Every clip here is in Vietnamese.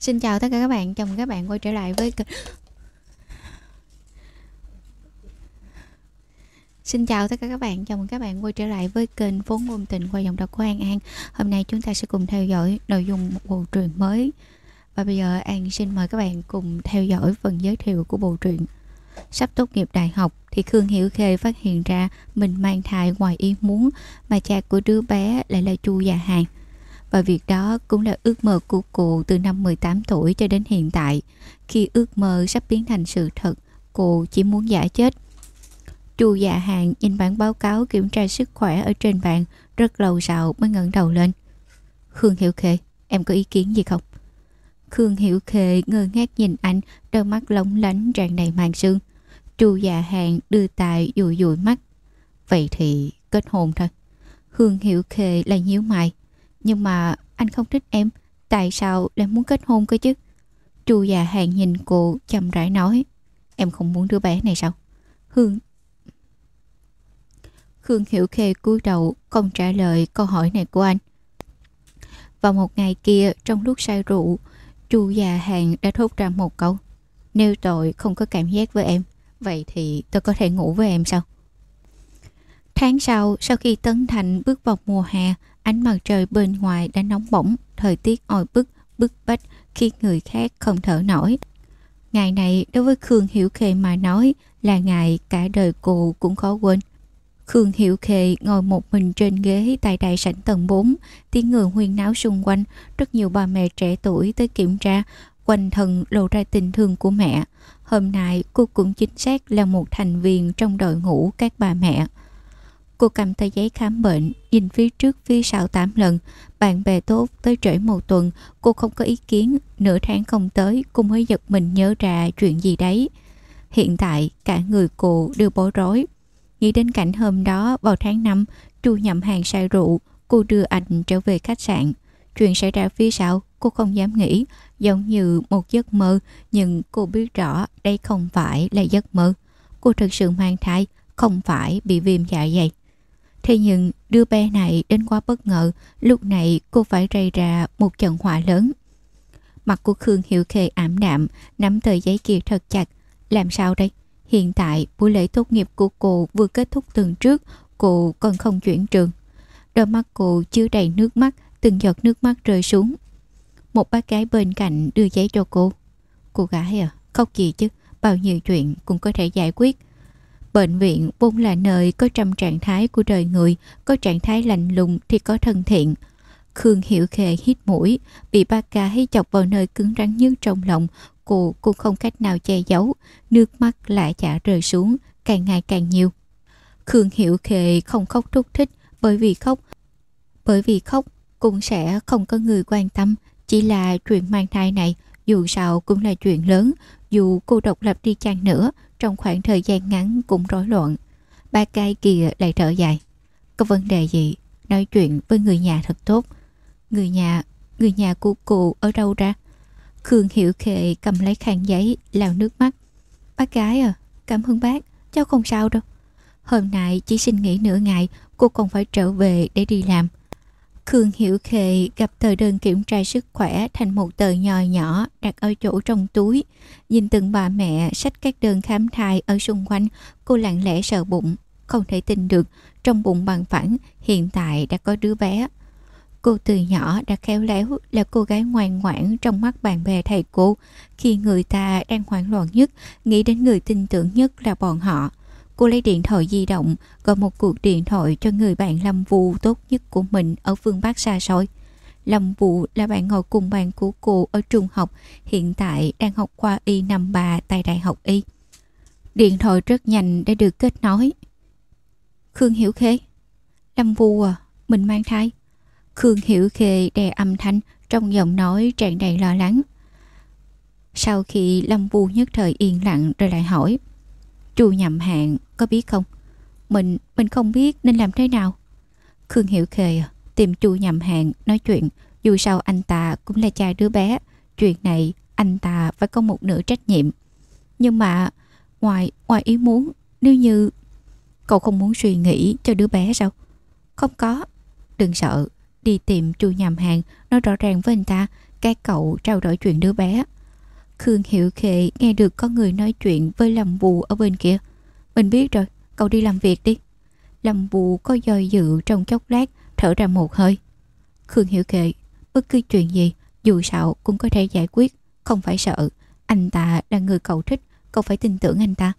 Xin chào tất cả các bạn, chào mừng các bạn quay trở lại với kênh Xin chào tất cả các bạn, chào mừng các bạn quay trở lại với kênh Vốn Ngôn Tình qua dòng đọc của An An. Hôm nay chúng ta sẽ cùng theo dõi nội dung một bộ truyện mới. Và bây giờ An xin mời các bạn cùng theo dõi phần giới thiệu của bộ truyện. Sắp tốt nghiệp đại học thì Khương Hiểu Khê phát hiện ra mình mang thai ngoài ý muốn Mà cha của đứa bé lại là chu già hàng và việc đó cũng là ước mơ của cô từ năm 18 tuổi cho đến hiện tại. Khi ước mơ sắp biến thành sự thật, cô chỉ muốn giả chết. Chu dạ hàng nhìn bản báo cáo kiểm tra sức khỏe ở trên bàn rất lâu sau mới ngẩng đầu lên. Khương Hiểu Khê, em có ý kiến gì không? Khương Hiểu Khê ngơ ngác nhìn anh, đôi mắt lóng lánh tràn đầy màn sương. Chu dạ hàng đưa tài dụi dụi mắt. Vậy thì kết hôn thôi. Khương Hiểu Khê lại nhíu mày. Nhưng mà anh không thích em. Tại sao lại muốn kết hôn cơ chứ? Chu già hàng nhìn cô chậm rãi nói. Em không muốn đứa bé này sao? Hương. Khương Hiểu Khê cúi đầu Không trả lời câu hỏi này của anh. Vào một ngày kia, Trong lúc say rượu, Chu già hàng đã thốt ra một câu. Nếu tội không có cảm giác với em, Vậy thì tôi có thể ngủ với em sao? Tháng sau, sau khi Tấn Thành bước vào mùa hè, ánh mặt trời bên ngoài đã nóng bỏng, thời tiết oi bức, bức bách khiến người khác không thở nổi. Ngày này đối với Khương Hiểu Khê mà nói là ngày cả đời cô cũng khó quên. Khương Hiểu Khê ngồi một mình trên ghế tại đại sảnh tầng 4, tiếng người huyên náo xung quanh, rất nhiều bà mẹ trẻ tuổi tới kiểm tra, quanh thân lộ ra tình thương của mẹ. Hôm nay cô cũng chính xác là một thành viên trong đội ngũ các bà mẹ. Cô cầm tờ giấy khám bệnh, nhìn phía trước phía sau 8 lần. Bạn bè tốt tới trễ một tuần, cô không có ý kiến. Nửa tháng không tới, cô mới giật mình nhớ ra chuyện gì đấy. Hiện tại, cả người cô đều bối rối. Nghĩ đến cảnh hôm đó vào tháng 5, Chu nhậm hàng say rượu, cô đưa anh trở về khách sạn. Chuyện xảy ra phía sau, cô không dám nghĩ, giống như một giấc mơ, nhưng cô biết rõ đây không phải là giấc mơ. Cô thực sự mang thai, không phải bị viêm dạ dày. Thế nhưng đứa bé này đến quá bất ngờ, lúc này cô phải gây ra một trận họa lớn. Mặt của Khương Hiệu Khê ảm đạm, nắm tờ giấy kia thật chặt. Làm sao đây? Hiện tại, buổi lễ tốt nghiệp của cô vừa kết thúc tuần trước, cô còn không chuyển trường. Đôi mắt cô chứa đầy nước mắt, từng giọt nước mắt rơi xuống. Một bác gái bên cạnh đưa giấy cho cô. Cô gái à, khóc gì chứ, bao nhiêu chuyện cũng có thể giải quyết. Bệnh viện vốn là nơi có trăm trạng thái của đời người, có trạng thái lạnh lùng thì có thân thiện. Khương Hiểu Khê hít mũi, bị ba ca hay chọc vào nơi cứng rắn nhất trong lòng, cô cũng không cách nào che giấu, nước mắt lại chả rơi xuống, càng ngày càng nhiều. Khương Hiểu Khê không khóc thúc thích, bởi vì khóc, bởi vì khóc cũng sẽ không có người quan tâm, chỉ là chuyện mang thai này, dù sao cũng là chuyện lớn, dù cô độc lập đi chăng nữa, trong khoảng thời gian ngắn cũng rối loạn. Ba cai kia lại thở dài. Có vấn đề gì? Nói chuyện với người nhà thật tốt. Người nhà, người nhà của cụ ở đâu ra? Khương Hiểu Khệ cầm lấy khăn giấy, lao nước mắt. Bác gái à, cảm ơn bác, cháu không sao đâu. Hôm nay chỉ xin nghỉ nửa ngày, cô còn phải trở về để đi làm. Khương Hiểu Khệ gặp tờ đơn kiểm tra sức khỏe thành một tờ nhỏ nhỏ đặt ở chỗ trong túi. Nhìn từng bà mẹ sách các đơn khám thai ở xung quanh, cô lặng lẽ sợ bụng, không thể tin được trong bụng bằng phẳng hiện tại đã có đứa bé. Cô từ nhỏ đã khéo léo là cô gái ngoan ngoãn trong mắt bạn bè thầy cô. Khi người ta đang hoảng loạn nhất, nghĩ đến người tin tưởng nhất là bọn họ. Cô lấy điện thoại di động gọi một cuộc điện thoại cho người bạn Lâm Vũ tốt nhất của mình ở phương Bắc xa xôi. Lâm Vũ là bạn ngồi cùng bàn của cô ở trung học, hiện tại đang học khoa Y năm ba tại Đại học Y. Điện thoại rất nhanh đã được kết nối. Khương Hiểu Khê Lâm Vũ à, mình mang thai. Khương Hiểu Khê đè âm thanh trong giọng nói tràn đầy lo lắng. Sau khi Lâm Vũ nhất thời yên lặng rồi lại hỏi Chu nhậm hạn có biết không? Mình mình không biết nên làm thế nào? Khương Hiểu Khề à, tìm chu nhậm hạn nói chuyện. Dù sao anh ta cũng là cha đứa bé. Chuyện này anh ta phải có một nửa trách nhiệm. Nhưng mà, ngoài ngoài ý muốn, nếu như cậu không muốn suy nghĩ cho đứa bé sao? Không có. Đừng sợ. Đi tìm chu nhầm hàng nói rõ ràng với anh ta, các cậu trao đổi chuyện đứa bé. Khương Hiệu Khệ nghe được có người nói chuyện với Lâm Bù ở bên kia. Mình biết rồi, cậu đi làm việc đi. Lâm Bù có do dự trong chốc lát, thở ra một hơi. Khương Hiệu Khệ, bất cứ chuyện gì, dù sao cũng có thể giải quyết, không phải sợ. Anh ta là người cậu thích, cậu phải tin tưởng anh ta.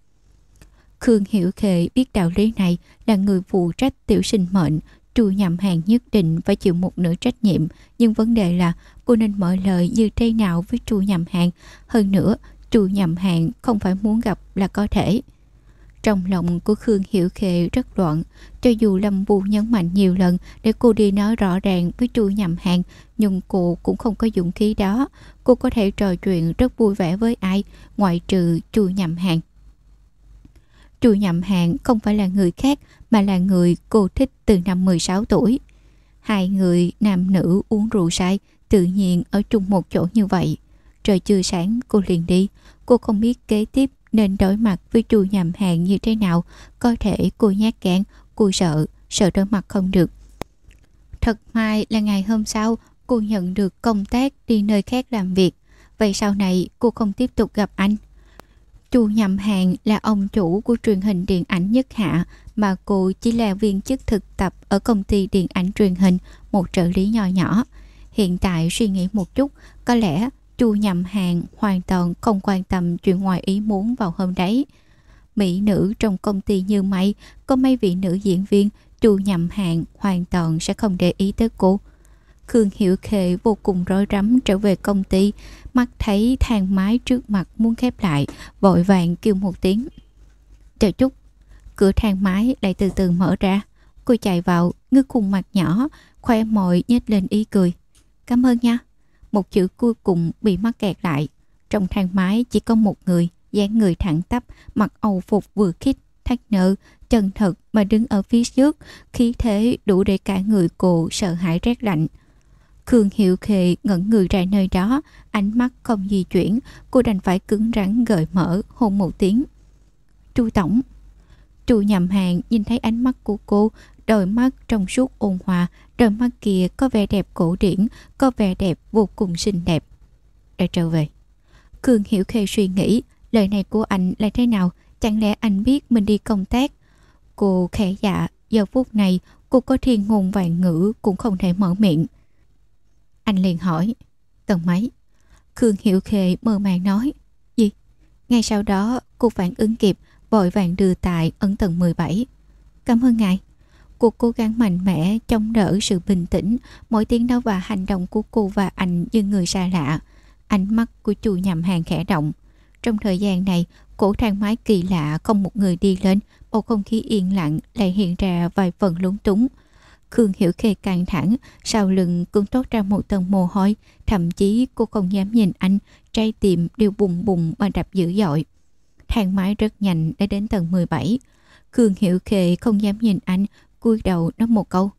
Khương Hiểu Khệ biết đạo lý này là người phụ trách tiểu sinh mệnh, Chu nhầm hàng nhất định phải chịu một nửa trách nhiệm, nhưng vấn đề là cô nên mở lời như thế nào với Chu nhầm hàng. Hơn nữa, Chu nhầm hàng không phải muốn gặp là có thể. Trong lòng của Khương Hiểu Khệ rất loạn, cho dù Lâm Vũ nhấn mạnh nhiều lần để cô đi nói rõ ràng với Chu nhầm hàng, nhưng cô cũng không có dũng khí đó. Cô có thể trò chuyện rất vui vẻ với ai, ngoại trừ Chu nhầm hàng. Chu nhậm hạng không phải là người khác mà là người cô thích từ năm 16 tuổi. Hai người nam nữ uống rượu say tự nhiên ở chung một chỗ như vậy. Trời chưa sáng cô liền đi. Cô không biết kế tiếp nên đối mặt với chu nhậm hạng như thế nào. Có thể cô nhát gan, cô sợ, sợ đối mặt không được. Thật may là ngày hôm sau cô nhận được công tác đi nơi khác làm việc. Vậy sau này cô không tiếp tục gặp anh. Chu Nhậm Hàng là ông chủ của truyền hình điện ảnh Nhất Hạ mà cô chỉ là viên chức thực tập ở công ty điện ảnh truyền hình một trợ lý nhỏ nhỏ. Hiện tại suy nghĩ một chút, có lẽ Chu Nhậm Hàng hoàn toàn không quan tâm chuyện ngoài ý muốn vào hôm đấy. Mỹ nữ trong công ty như mây, có mấy vị nữ diễn viên, Chu Nhậm Hàng hoàn toàn sẽ không để ý tới cô. Khương Hiểu Khệ vô cùng rối rắm trở về công ty, mắt thấy thang máy trước mặt muốn khép lại, vội vàng kêu một tiếng. Chờ chút, cửa thang máy lại từ từ mở ra. Cô chạy vào, ngước khuôn mặt nhỏ, khoe môi nhếch lên ý cười. Cảm ơn nha. Một chữ cuối cùng bị mắc kẹt lại. Trong thang máy chỉ có một người, dáng người thẳng tắp, mặc âu phục vừa khít, thắt nợ, chân thật mà đứng ở phía trước, khí thế đủ để cả người cô sợ hãi rét lạnh. Khương Hiệu Khệ ngẩn người ra nơi đó, ánh mắt không di chuyển, cô đành phải cứng rắn gợi mở hôn một tiếng. Chu Tổng Chu nhầm hàng nhìn thấy ánh mắt của cô, đôi mắt trong suốt ôn hòa, đôi mắt kia có vẻ đẹp cổ điển, có vẻ đẹp vô cùng xinh đẹp. Đã trở về. Khương Hiểu Khê suy nghĩ, lời này của anh là thế nào? Chẳng lẽ anh biết mình đi công tác? Cô khẽ dạ, giờ phút này cô có thiên ngôn vạn ngữ cũng không thể mở miệng. Anh liền hỏi. Tầng mấy Khương Hiểu Khê mơ màng nói. Gì? Ngay sau đó cô phản ứng kịp, Vội vàng đưa tại ấn tầng 17 Cảm ơn ngài. Cuộc cố gắng mạnh mẽ, chống đỡ sự bình tĩnh Mỗi tiếng nói và hành động của cô và anh như người xa lạ. Ánh mắt của chu nhầm hàng khẽ động. Trong thời gian này, Cổ thang máy kỳ lạ không một người đi lên, Bầu không khí yên lặng lại hiện ra vài phần lúng túng. Khương Hiểu Khê căng thẳng, sau lưng cũng tốt ra một tầng mồ hôi, thậm chí cô không dám nhìn anh, trái tim đều bùng bùng mà đập dữ dội. Thang máy rất nhanh đã đến tầng 17. Khương Hiểu Khê không dám nhìn anh, cúi đầu nói một câu.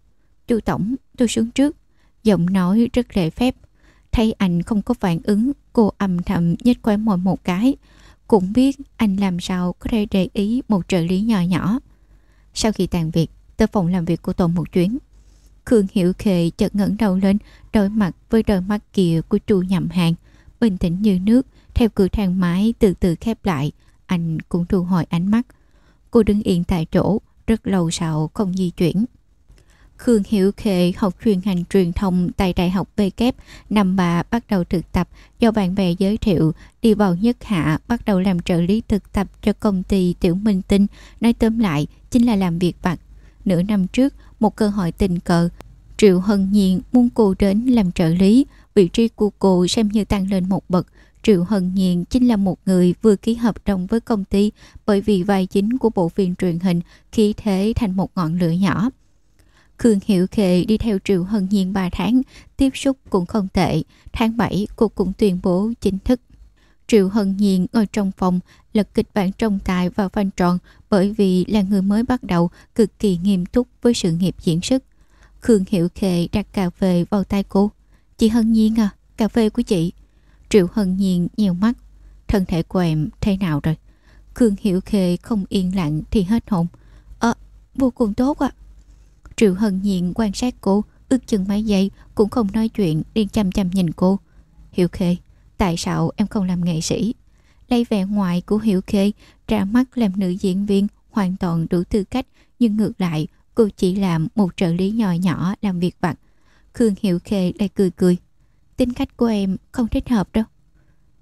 Chú Tổng, tôi xuống trước. Giọng nói rất lệ phép. Thấy anh không có phản ứng, cô âm thầm nhếch khóe môi một cái. Cũng biết anh làm sao có thể để ý một trợ lý nhỏ nhỏ. Sau khi tàn việc, tới phòng làm việc của Tổng một chuyến. Khương Hiểu Khệ chợt ngẩng đầu lên, đối mặt với đôi mắt kia của chu nhậm hàng, bình tĩnh như nước, theo cửa thang máy từ từ khép lại, anh cũng thu hồi ánh mắt. Cô đứng yên tại chỗ, rất lâu sau không di chuyển. Khương Hiểu Khệ học chuyên ngành truyền thông tại Đại học B năm bà bắt đầu thực tập do bạn bè giới thiệu, đi vào nhất hạ bắt đầu làm trợ lý thực tập cho công ty Tiểu Minh Tinh, nói tóm lại chính là làm việc vặt Nửa năm trước, một cơ hội tình cờ, Triệu Hân Nhiên muốn cô đến làm trợ lý, vị trí của cô xem như tăng lên một bậc. Triệu Hân Nhiên chính là một người vừa ký hợp đồng với công ty bởi vì vai chính của bộ phim truyền hình khí thế thành một ngọn lửa nhỏ. Khương hiệu Khệ đi theo Triệu Hân Nhiên 3 tháng, tiếp xúc cũng không tệ. Tháng 7 cô cũng tuyên bố chính thức Triệu Hân Nhiên ngồi trong phòng lật kịch bản trọng tài và phanh tròn bởi vì là người mới bắt đầu cực kỳ nghiêm túc với sự nghiệp diễn xuất. Khương Hiệu Khệ đặt cà phê vào tay cô. Chị Hân Nhiên à, cà phê của chị. Triệu Hân Nhiên nhiều mắt. Thân thể của em thế nào rồi? Khương hiệu Khê không yên lặng thì hết hồn. Ờ, vô cùng tốt ạ. À. Triệu Hân Nhiên quan sát cô, ước chừng mấy giây cũng không nói chuyện, điên chăm chăm nhìn cô. hiệu Khê, tại sao em không làm nghệ sĩ? Lấy vẻ ngoài của Hiểu Khê ra mắt làm nữ diễn viên hoàn toàn đủ tư cách nhưng ngược lại cô chỉ làm một trợ lý nhỏ nhỏ làm việc vặt. Khương Hiểu Khê lại cười cười. Tính cách của em không thích hợp đâu.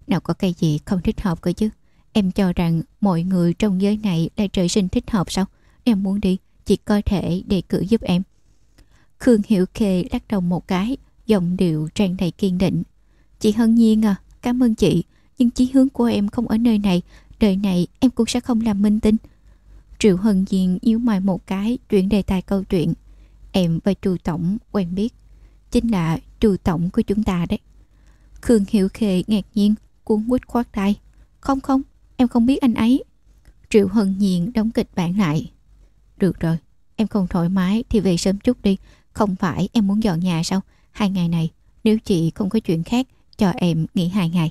Nào có cái gì không thích hợp cơ chứ? Em cho rằng mọi người trong giới này là trời sinh thích hợp sao? Em muốn đi, chỉ có thể đề cử giúp em. Khương Hiểu Khê lắc đầu một cái, giọng điệu tràn đầy kiên định. Chị Hân Nhiên à, cảm ơn chị, nhưng chí hướng của em không ở nơi này, đời này em cũng sẽ không làm minh tinh. Triệu Hân Nhiên nhíu mày một cái, chuyển đề tài câu chuyện. Em và Trù Tổng quen biết, chính là Trù Tổng của chúng ta đấy. Khương Hiểu Khê ngạc nhiên, cuốn quýt khoát tay. Không không, em không biết anh ấy. Triệu Hân Nhiên đóng kịch bản lại. Được rồi, em không thoải mái thì về sớm chút đi. Không phải em muốn dọn nhà sao? Hai ngày này, nếu chị không có chuyện khác, cho em nghỉ hai ngày.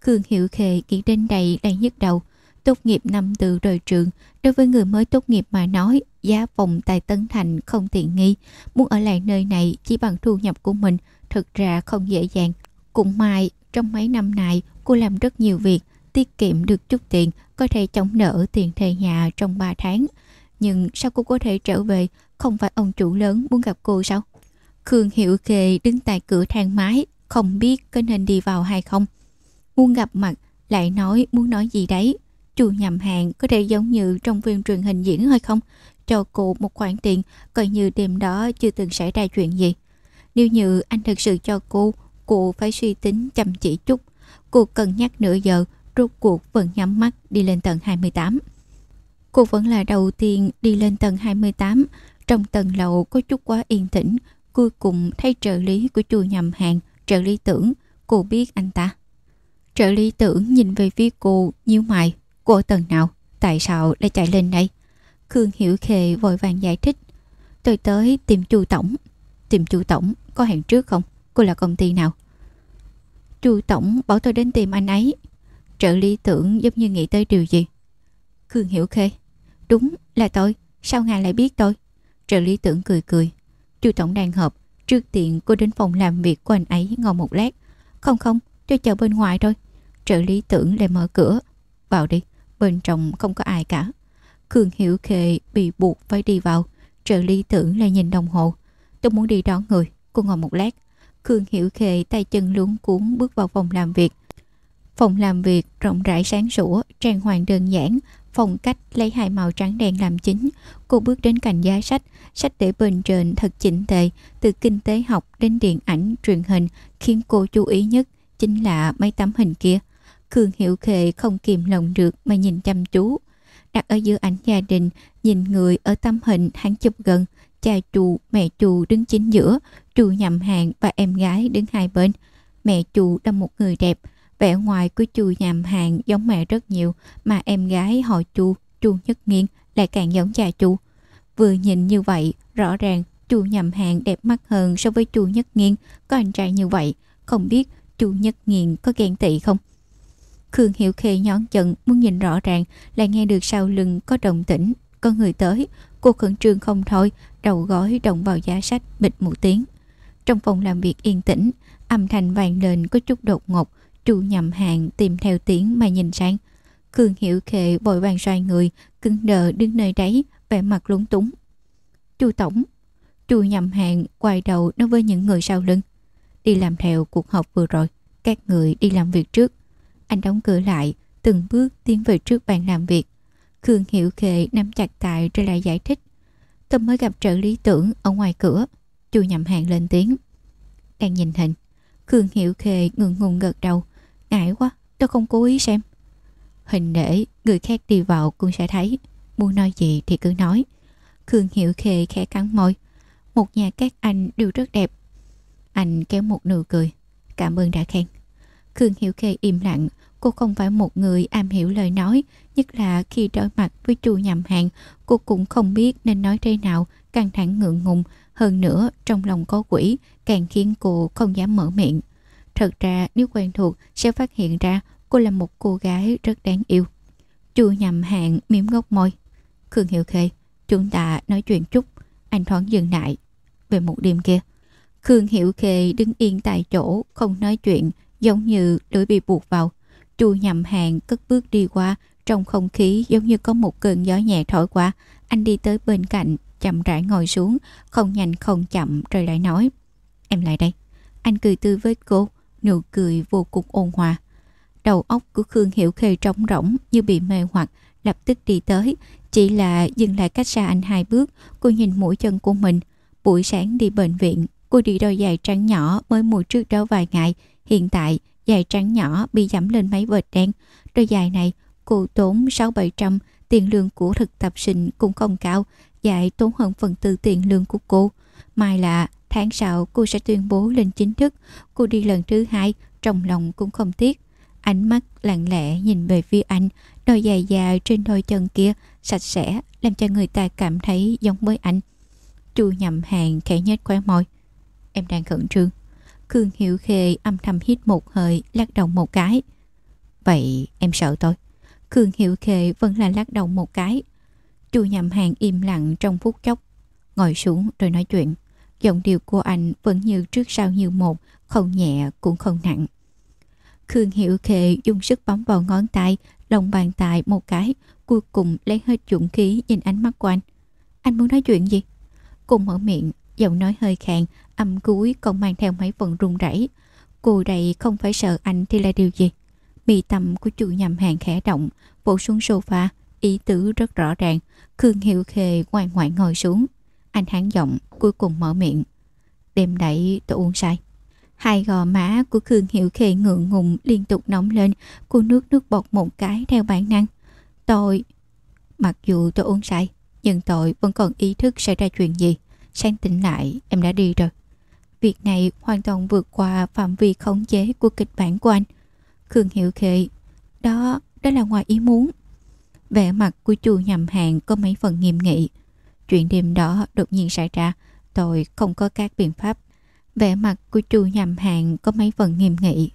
Khương Hiệu Khê nghĩ đến đây đang nhức đầu. Tốt nghiệp năm từ rời trường, đối với người mới tốt nghiệp mà nói, giá phòng tại Tân Thành không tiện nghi. Muốn ở lại nơi này chỉ bằng thu nhập của mình, thực ra không dễ dàng. Cũng may, trong mấy năm này, cô làm rất nhiều việc, tiết kiệm được chút tiền, có thể chống nợ tiền thuê nhà trong 3 tháng. Nhưng sao cô có thể trở về, không phải ông chủ lớn muốn gặp cô sao? Khương Hiệu Kề đứng tại cửa thang máy, không biết có nên đi vào hay không. Muốn gặp mặt, lại nói muốn nói gì đấy. Chu nhầm hàng có thể giống như trong phim truyền hình diễn hay không? Cho cô một khoản tiền, coi như đêm đó chưa từng xảy ra chuyện gì. Nếu như anh thực sự cho cô, cô phải suy tính chăm chỉ chút. Cô cân nhắc nửa giờ, rốt cuộc vẫn nhắm mắt đi lên tầng 28. Cô vẫn là đầu tiên đi lên tầng 28. Trong tầng lầu có chút quá yên tĩnh. Cuối cùng thấy trợ lý của chu nhầm hàng, trợ lý tưởng. Cô biết anh ta. Trợ lý tưởng nhìn về phía cô, nhíu mày. Cô ở tầng nào? Tại sao lại chạy lên đây? Khương Hiểu Khê vội vàng giải thích. Tôi tới tìm chu tổng. Tìm chu tổng, có hẹn trước không? Cô là công ty nào? Chu tổng bảo tôi đến tìm anh ấy. Trợ lý tưởng giống như nghĩ tới điều gì. Khương Hiểu Khê. Đúng là tôi. Sao ngài lại biết tôi? Trợ lý tưởng cười cười. Chu tổng đang họp. Trước tiện cô đến phòng làm việc của anh ấy ngồi một lát. Không không, tôi chờ bên ngoài thôi. Trợ lý tưởng lại mở cửa. Vào đi, bên trong không có ai cả. Khương Hiểu khệ bị buộc phải đi vào. Trợ lý tưởng lại nhìn đồng hồ. Tôi muốn đi đón người. Cô ngồi một lát. Khương Hiểu khệ tay chân luống cuốn bước vào phòng làm việc. Phòng làm việc rộng rãi sáng sủa, trang hoàng đơn giản, phong cách lấy hai màu trắng đen làm chính. Cô bước đến cạnh giá sách, sách để bên trên thật chỉnh tề, từ kinh tế học đến điện ảnh, truyền hình, khiến cô chú ý nhất chính là mấy tấm hình kia. Khương Hiểu khệ không kìm lòng được mà nhìn chăm chú. Đặt ở giữa ảnh gia đình, nhìn người ở tấm hình hắn chụp gần, cha chu, mẹ chu đứng chính giữa, chu nhầm hàng và em gái đứng hai bên. Mẹ chu là một người đẹp, vẻ ngoài của chu nhầm hàng giống mẹ rất nhiều, mà em gái họ chu, chu nhất nghiên lại càng giống cha chu. Vừa nhìn như vậy, rõ ràng chu nhầm hàng đẹp mắt hơn so với chu nhất nghiên, có anh trai như vậy, không biết chu nhất nghiên có ghen tị không? Khương Hiểu Khê nhón chân muốn nhìn rõ ràng lại nghe được sau lưng có động tĩnh, có người tới. Cô khẩn trương không thôi, đầu gói động vào giá sách bịch một tiếng. Trong phòng làm việc yên tĩnh, âm thanh vang lên có chút đột ngột, chu nhầm hạng tìm theo tiếng mà nhìn sang. Khương Hiểu khệ vội vàng xoay người, cứng đờ đứng nơi đấy, vẻ mặt lúng túng. Chu Tổng, chu nhầm hạng quay đầu nói với những người sau lưng. Đi làm theo cuộc họp vừa rồi, các người đi làm việc trước. Anh đóng cửa lại, từng bước tiến về trước bàn làm việc. Khương Hiểu Khệ nắm chặt tay rồi lại giải thích. Tôi mới gặp trợ lý tưởng ở ngoài cửa. Chu nhầm hàng lên tiếng. Đang nhìn hình. Khương Hiểu Khệ ngừng ngùng gật đầu. Ngại quá, tôi không cố ý xem. Hình để người khác đi vào cũng sẽ thấy. Muốn nói gì thì cứ nói. Khương Hiểu Khê khẽ cắn môi. Một nhà các anh đều rất đẹp. Anh kéo một nụ cười. Cảm ơn đã khen. Khương Hiểu Khê im lặng, cô không phải một người am hiểu lời nói, nhất là khi đối mặt với chu nhầm hàng, cô cũng không biết nên nói thế nào, căng thẳng ngượng ngùng, hơn nữa trong lòng có quỷ, càng khiến cô không dám mở miệng. Thật ra nếu quen thuộc sẽ phát hiện ra cô là một cô gái rất đáng yêu. Chu nhầm hạng miếm gốc môi. Khương hiệu Khê, chúng ta nói chuyện chút, anh thoáng dừng lại. Về một đêm kia, Khương hiệu Khê đứng yên tại chỗ, không nói chuyện, giống như lưỡi bị buộc vào. Chu nhầm hàng cất bước đi qua, trong không khí giống như có một cơn gió nhẹ thổi qua. Anh đi tới bên cạnh, chậm rãi ngồi xuống, không nhanh không chậm rồi lại nói. Em lại đây. Anh cười tươi với cô, nụ cười vô cùng ôn hòa. Đầu óc của Khương Hiểu Khê trống rỗng như bị mê hoặc, lập tức đi tới. Chỉ là dừng lại cách xa anh hai bước, cô nhìn mũi chân của mình. Buổi sáng đi bệnh viện, cô đi đôi giày trắng nhỏ mới mua trước đó vài ngày. Hiện tại, giày trắng nhỏ bị giảm lên mấy vệt đen. Đôi giày này, cô tốn 6-700, tiền lương của thực tập sinh cũng không cao, dạy tốn hơn phần tư tiền lương của cô. Mai là tháng sau cô sẽ tuyên bố lên chính thức, cô đi lần thứ hai, trong lòng cũng không tiếc. Ánh mắt lặng lẽ nhìn về phía anh, đôi giày dài trên đôi chân kia, sạch sẽ, làm cho người ta cảm thấy giống với anh. Chu nhầm hàng khẽ nhếch khóe môi. Em đang khẩn trương. Khương hiệu Khê âm thầm hít một hơi, lắc đầu một cái. Vậy em sợ tôi. Khương hiệu Khê vẫn là lắc đầu một cái. Chu nhầm hàng im lặng trong phút chốc. Ngồi xuống rồi nói chuyện. Giọng điệu của anh vẫn như trước sau như một, không nhẹ cũng không nặng. Khương Hiệu Khệ dùng sức bấm vào ngón tay, lòng bàn tay một cái, cuối cùng lấy hết dũng khí nhìn ánh mắt của anh. Anh muốn nói chuyện gì? Cùng mở miệng, giọng nói hơi khàn, âm cuối còn mang theo mấy phần run rẩy. Cô đây không phải sợ anh thì là điều gì? Mì tâm của chủ nhầm hàng khẽ động, vỗ xuống sofa, ý tứ rất rõ ràng. Khương Hiệu Khề ngoan ngoãn ngồi xuống. Anh hán giọng, cuối cùng mở miệng. Đêm đẩy tôi uống say. Hai gò má của Khương Hiểu Khê ngượng ngùng liên tục nóng lên, cô nước nước bọt một cái theo bản năng. Tôi... Mặc dù tôi uống say, nhưng tôi vẫn còn ý thức xảy ra chuyện gì. Sáng tỉnh lại, em đã đi rồi. Việc này hoàn toàn vượt qua phạm vi khống chế của kịch bản của anh. Khương Hiểu Khê, đó, đó là ngoài ý muốn. Vẻ mặt của chu nhầm hàng có mấy phần nghiêm nghị. Chuyện đêm đó đột nhiên xảy ra, tôi không có các biện pháp Vẻ mặt của chu nhầm hàng có mấy phần nghiêm nghị.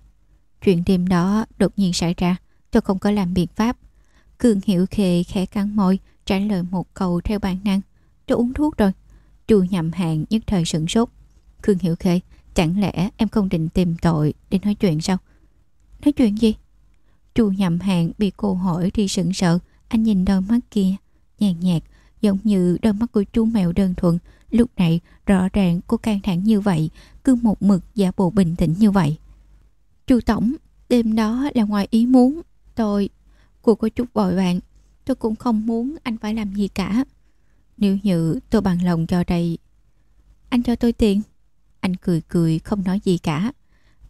Chuyện đêm đó đột nhiên xảy ra, tôi không có làm biện pháp. Cường Hiểu Khê khẽ cắn môi, trả lời một câu theo bản năng. Tôi uống thuốc rồi. Chu nhầm hàng nhất thời sửng sốt. cường Hiểu Khê, chẳng lẽ em không định tìm tội để nói chuyện sao? Nói chuyện gì? Chu nhầm hàng bị cô hỏi thì sững sợ. Anh nhìn đôi mắt kia, nhàn nhạt, giống như đôi mắt của chú mèo đơn thuần, Lúc này rõ ràng cô căng thẳng như vậy Cứ một mực giả bộ bình tĩnh như vậy. Chu Tổng Đêm đó là ngoài ý muốn. Tôi Cô có chút vội vàng Tôi cũng không muốn anh phải làm gì cả. Nếu như tôi bằng lòng cho đây Anh cho tôi tiền. Anh cười cười không nói gì cả.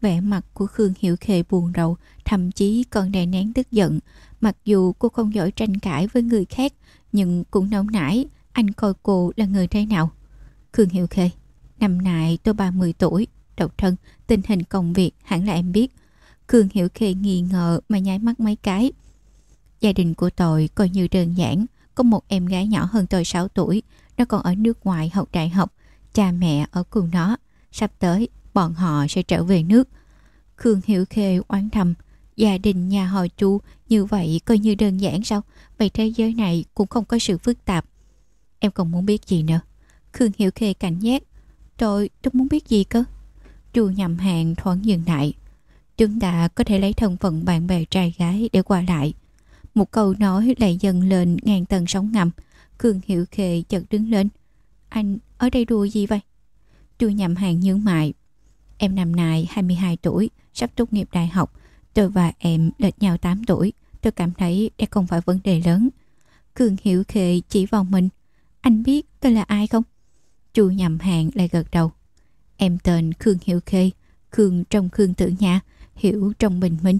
Vẻ mặt của Khương Hiểu khề buồn rầu Thậm chí còn đè nén tức giận. Mặc dù cô không giỏi tranh cãi với người khác nhưng cũng nóng nảy, Anh coi cô là người thế nào? Khương Hiệu Khê, Năm nay tôi 30 tuổi, Độc thân, Tình hình công việc hẳn là em biết. Khương Hiểu Khê nghi ngờ mà nháy mắt mấy cái. Gia đình của tôi coi như đơn giản, Có một em gái nhỏ hơn tôi 6 tuổi, Nó còn ở nước ngoài học đại học, Cha mẹ ở cùng nó. Sắp tới, bọn họ sẽ trở về nước. Khương Hiểu Khê oán thầm, Gia đình nhà họ chu như vậy coi như đơn giản sao? Vậy thế giới này cũng không có sự phức tạp. Em còn muốn biết gì nữa? Khương Hiểu Khê cảnh giác Tôi, tôi muốn biết gì cơ? Chu nhầm hàng thoáng dừng lại. Chúng ta có thể lấy thân phận bạn bè trai gái để qua lại. Một câu nói lại dần lên ngàn tầng sóng ngầm. Khương Hiểu Khê chợt đứng lên. Anh ở đây đùa gì vậy? Chu nhầm hàng nhướng mại Em năm nay 22 tuổi Sắp tốt nghiệp đại học. Tôi và em lệch nhau 8 tuổi. Tôi cảm thấy đây không phải vấn đề lớn Khương Hiểu Khê chỉ vào mình Anh biết tôi là ai không Chu nhầm hàng lại gật đầu. Em tên Khương Hiểu Khê, Khương trong Khương Tử nhà, Hiểu trong Bình Minh.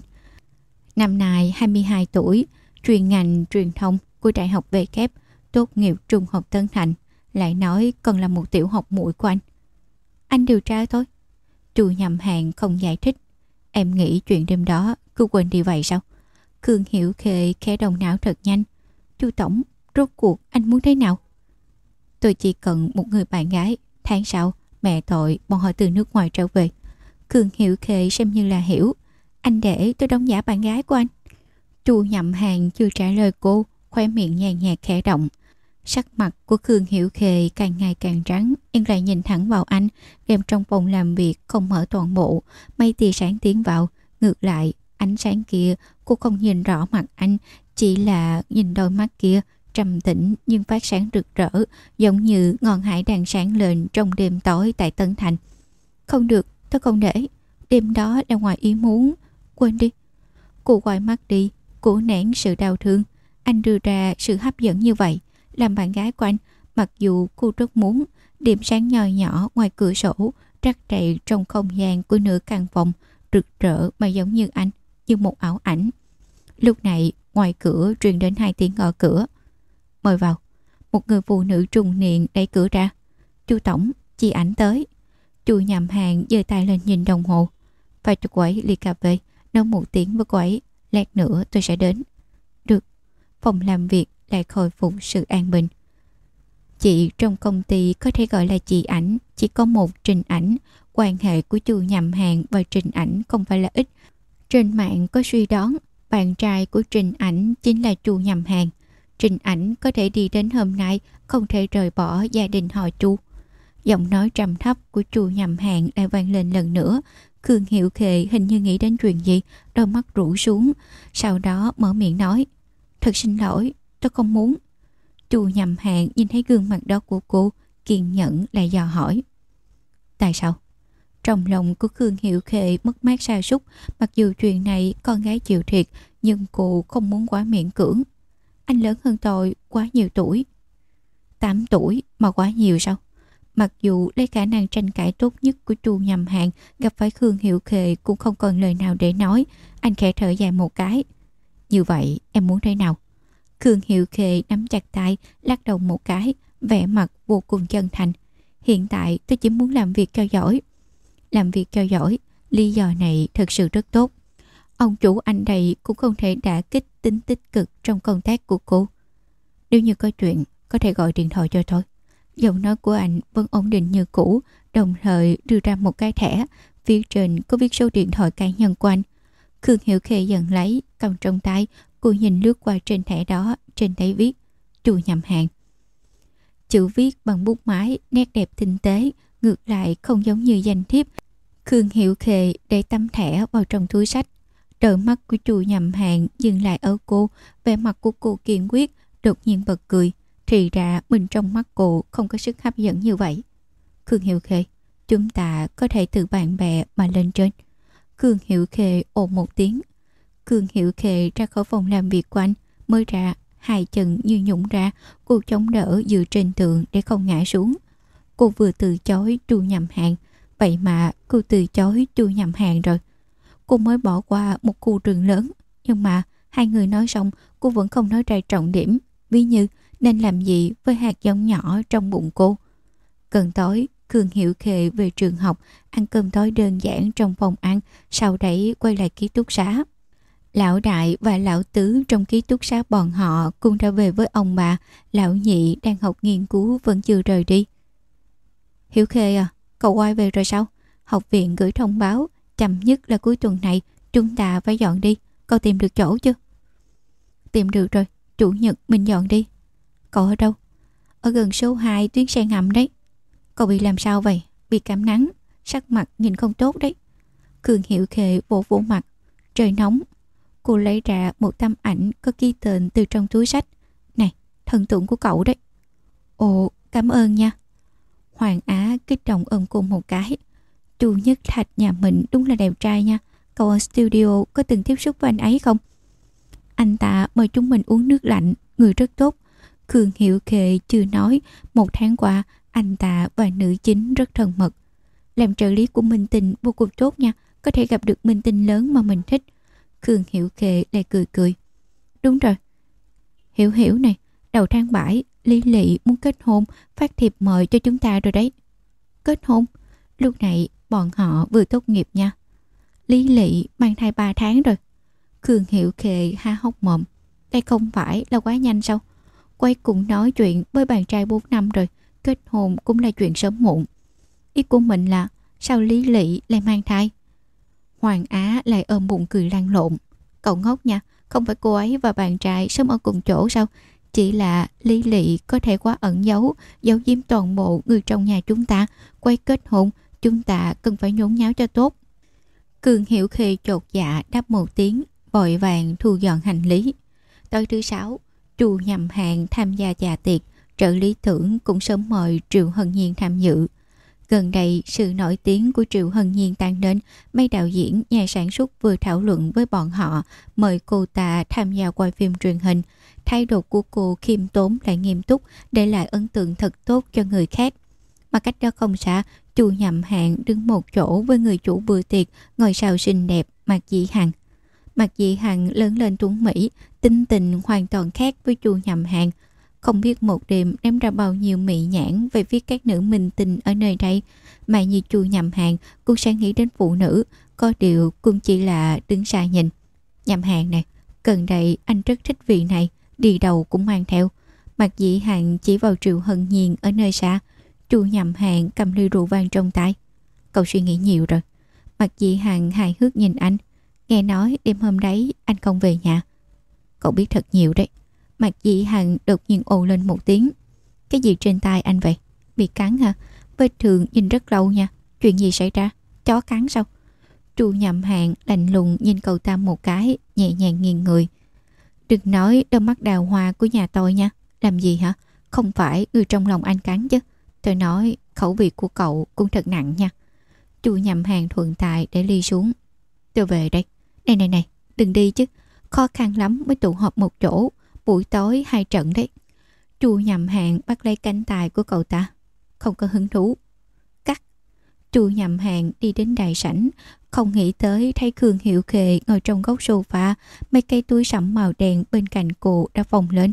Năm nay 22 tuổi, truyền ngành truyền thông của Đại học Về Kép, tốt nghiệp Trung học Tân Thành, lại nói còn là một tiểu học mũi của anh. Anh điều tra thôi. Chu nhầm hàng không giải thích. Em nghĩ chuyện đêm đó cứ quên đi vậy sao? Khương Hiểu Khê khẽ đồng não thật nhanh. Chu Tổng, rốt cuộc anh muốn thế nào? Tôi chỉ cần một người bạn gái Tháng sau mẹ tội bọn họ từ nước ngoài trở về. Cường Hiểu Khê xem như là hiểu. Anh để tôi đóng giả bạn gái của anh. Chu nhậm hàng chưa trả lời cô Khoe miệng nhàn nhạt khẽ động. Sắc mặt của Khương Hiểu Khê càng ngày càng trắng Nhưng lại nhìn thẳng vào anh Đem trong phòng làm việc không mở toàn bộ Mây tia sáng tiến vào. Ngược lại, ánh sáng kia cô không nhìn rõ mặt anh, chỉ là nhìn đôi mắt kia trầm tĩnh nhưng phát sáng rực rỡ, giống như ngọn hải đang sáng lên trong đêm tối tại Tân Thành. Không được, tôi không để. Đêm đó là ngoài ý muốn. Quên đi. Cô quay mắt đi, cố nén sự đau thương. Anh đưa ra sự hấp dẫn như vậy. Làm bạn gái của anh, mặc dù cô rất muốn, điểm sáng nhỏ nhỏ ngoài cửa sổ, rắc rậy trong không gian của nửa căn phòng, rực rỡ mà giống như anh, như một ảo ảnh. Lúc này, ngoài cửa truyền đến hai tiếng gõ cửa. Mời vào. Một người phụ nữ trùng niên đẩy cửa ra. Chu Tổng, chị ảnh tới. Chu nhầm hàng giơ tay lên nhìn đồng hồ. Phải cho quẩy ly cà phê, nấu một tiếng với quẩy. Lát nữa tôi sẽ đến. Được. Phòng làm việc lại khôi phục sự an bình. Chị trong công ty có thể gọi là chị ảnh, chỉ có một trình ảnh. Quan hệ của chu nhầm hàng và trình ảnh không phải là ít. Trên mạng có suy đoán bạn trai của trình ảnh chính là chu nhầm hàng. Trình ảnh có thể đi đến hôm nay không thể rời bỏ gia đình họ chu. Giọng nói trầm thấp của chu nhầm hàng lại vang lên lần nữa. Khương Hiệu Khệ hình như nghĩ đến chuyện gì, đôi mắt rũ xuống. Sau đó mở miệng nói, thật xin lỗi, tôi không muốn. Chu nhầm hàng nhìn thấy gương mặt đó của cô, kiên nhẫn lại dò hỏi. Tại sao? Trong lòng của Khương Hiệu Khệ mất mát sa sút mặc dù chuyện này con gái chịu thiệt, nhưng cô không muốn quá miễn cưỡng. Anh lớn hơn tôi quá nhiều tuổi. 8 tuổi mà quá nhiều sao? Mặc dù lấy khả năng tranh cãi tốt nhất của chu nhầm hàng gặp phải Khương Hiệu Khệ cũng không còn lời nào để nói. Anh khẽ thở dài một cái. Như vậy em muốn thế nào? Khương Hiệu Khệ nắm chặt tay, lắc đầu một cái, vẻ mặt vô cùng chân thành. Hiện tại tôi chỉ muốn làm việc cho giỏi. Làm việc cho giỏi, lý do này thật sự rất tốt. Ông chủ anh đây cũng không thể đả kích tính tích cực trong công tác của cô. Nếu như có chuyện, có thể gọi điện thoại cho tôi. Giọng nói của anh vẫn ổn định như cũ, đồng thời đưa ra một cái thẻ. Phía trên có viết số điện thoại cá nhân của anh. Khương Hiểu Khê dần lấy, cầm trong tay, cô nhìn lướt qua trên thẻ đó, trên đấy viết, chu nhầm hàng. Chữ viết bằng bút máy, nét đẹp tinh tế, ngược lại không giống như danh thiếp. Khương Hiểu Khê để tấm thẻ vào trong túi sách. Đôi mắt của chu nhầm hàng dừng lại ở cô, vẻ mặt của cô kiên quyết, đột nhiên bật cười. Thì ra mình trong mắt cô không có sức hấp dẫn như vậy. Khương Hiểu Khê, chúng ta có thể từ bạn bè mà lên trên. Khương Hiểu Khê ồ một tiếng. Khương Hiểu Khê ra khỏi phòng làm việc của anh, mới ra, hai chân như nhũng ra, cô chống đỡ dựa trên tường để không ngã xuống. Cô vừa từ chối chu nhầm hàng, vậy mà cô từ chối chu nhầm hàng rồi. Cô mới bỏ qua một khu rừng lớn, nhưng mà hai người nói xong cô vẫn không nói ra trọng điểm, ví như nên làm gì với hạt giống nhỏ trong bụng cô. Gần tối, Khương hiệu khề về trường học, ăn cơm tối đơn giản trong phòng ăn, sau đấy quay lại ký túc xá. Lão đại và lão tứ trong ký túc xá bọn họ cũng đã về với ông bà, lão nhị đang học nghiên cứu vẫn chưa rời đi. Hiểu Khê à, cậu quay về rồi sao? Học viện gửi thông báo, chậm nhất là cuối tuần này, chúng ta phải dọn đi. Cậu tìm được chỗ chưa? Tìm được rồi, chủ nhật mình dọn đi. Cậu ở đâu? Ở gần số 2 tuyến xe ngầm đấy. Cậu bị làm sao vậy? Bị cảm nắng, sắc mặt nhìn không tốt đấy. Cường Hiệu khê vỗ vỗ mặt. Trời nóng. Cô lấy ra một tấm ảnh có ghi tên từ trong túi sách. Này, thần tượng của cậu đấy. Ồ, cảm ơn nha. Hoàng Á kích động ôm cô một cái. Chu Nhất Thạch nhà mình đúng là đẹp trai nha. Cậu ở studio có từng tiếp xúc với anh ấy không? Anh ta mời chúng mình uống nước lạnh, người rất tốt. Khương Hiệu Khệ chưa nói, một tháng qua anh ta và nữ chính rất thân mật. Làm trợ lý của Minh Tình vô cùng tốt nha, có thể gặp được Minh Tình lớn mà mình thích. Khương Hiểu Khệ lại cười cười. Đúng rồi. Hiểu hiểu này, đầu tháng 7, Lý Lị muốn kết hôn, phát thiệp mời cho chúng ta rồi đấy. Kết hôn? Lúc này bọn họ vừa tốt nghiệp nha. Lý Lị mang thai 3 tháng rồi. Khương Hiểu Khề ha hốc mồm. Đây không phải là quá nhanh sao? Quay cũng nói chuyện với bạn trai 4 năm rồi Kết hôn cũng là chuyện sớm muộn Ý của mình là Sao Lý Lị lại mang thai Hoàng Á lại ôm bụng cười lan lộn Cậu ngốc nha Không phải cô ấy và bạn trai sớm ở cùng chỗ sao chỉ là Lý Lị có thể quá ẩn giấu Giấu giếm toàn bộ người trong nhà chúng ta Quay kết hôn Chúng ta cần phải nhốn nháo cho tốt Cường Hiểu Khê chột dạ đáp một tiếng, vội vàng thu dọn hành lý. Tối thứ sáu, Chu nhầm hàng tham gia trà tiệc, trợ lý tưởng cũng sớm mời Triệu Hân Nhiên tham dự. Gần đây, sự nổi tiếng của Triệu Hân Nhiên tăng đến, mấy đạo diễn, nhà sản xuất vừa thảo luận với bọn họ mời cô ta tham gia quay phim truyền hình. Thái độ của cô khiêm tốn lại nghiêm túc, để lại ấn tượng thật tốt cho người khác. Mà cách đó không xa, chu nhậm hạng đứng một chỗ với người chủ bữa tiệc, ngồi sau xinh đẹp, mặc dị hằng. mặc dị hằng lớn lên tuấn Mỹ, tinh tình hoàn toàn khác với chu nhậm hạng. Không biết một đêm ném ra bao nhiêu mị nhãn về phía các nữ minh tinh ở nơi đây, mà như chu nhậm hạng cũng sẽ nghĩ đến phụ nữ, có điều cũng chỉ là đứng xa nhìn. Nhậm hạng này, gần đây anh rất thích vị này, đi đầu cũng mang theo. Mặt dị hạn chỉ vào triệu hân nhiên ở nơi xa, chu nhậm hạn cầm ly rượu vang trong tay. Cậu suy nghĩ nhiều rồi. Mặt dị hạn hài hước nhìn anh, nghe nói đêm hôm đấy anh không về nhà. Cậu biết thật nhiều đấy. Mặt dị hạng đột nhiên ồ lên một tiếng. Cái gì trên tay anh vậy? Bị cắn hả? Vết thương nhìn rất lâu nha. Chuyện gì xảy ra? Chó cắn sao? Chu nhậm hạng lạnh lùng nhìn cậu ta một cái, nhẹ nhàng nghiêng người. Đừng nói đôi mắt đào hoa của nhà tôi nha. Làm gì hả? Không phải người trong lòng anh cắn chứ. Tôi nói khẩu vị của cậu cũng thật nặng nha. Chu nhầm hàng thuận tài để ly xuống. Tôi về đây. Này này này, đừng đi chứ. Khó khăn lắm mới tụ họp một chỗ buổi tối hai trận đấy. Chu nhầm hàng bắt lấy cánh tài của cậu ta. Không có hứng thú. Cắt. Chu nhầm hàng đi đến đại sảnh. Không nghĩ tới thấy Khương Hiệu khệ ngồi trong góc sofa. Mấy cây túi sẫm màu đen bên cạnh cô đã phồng lên.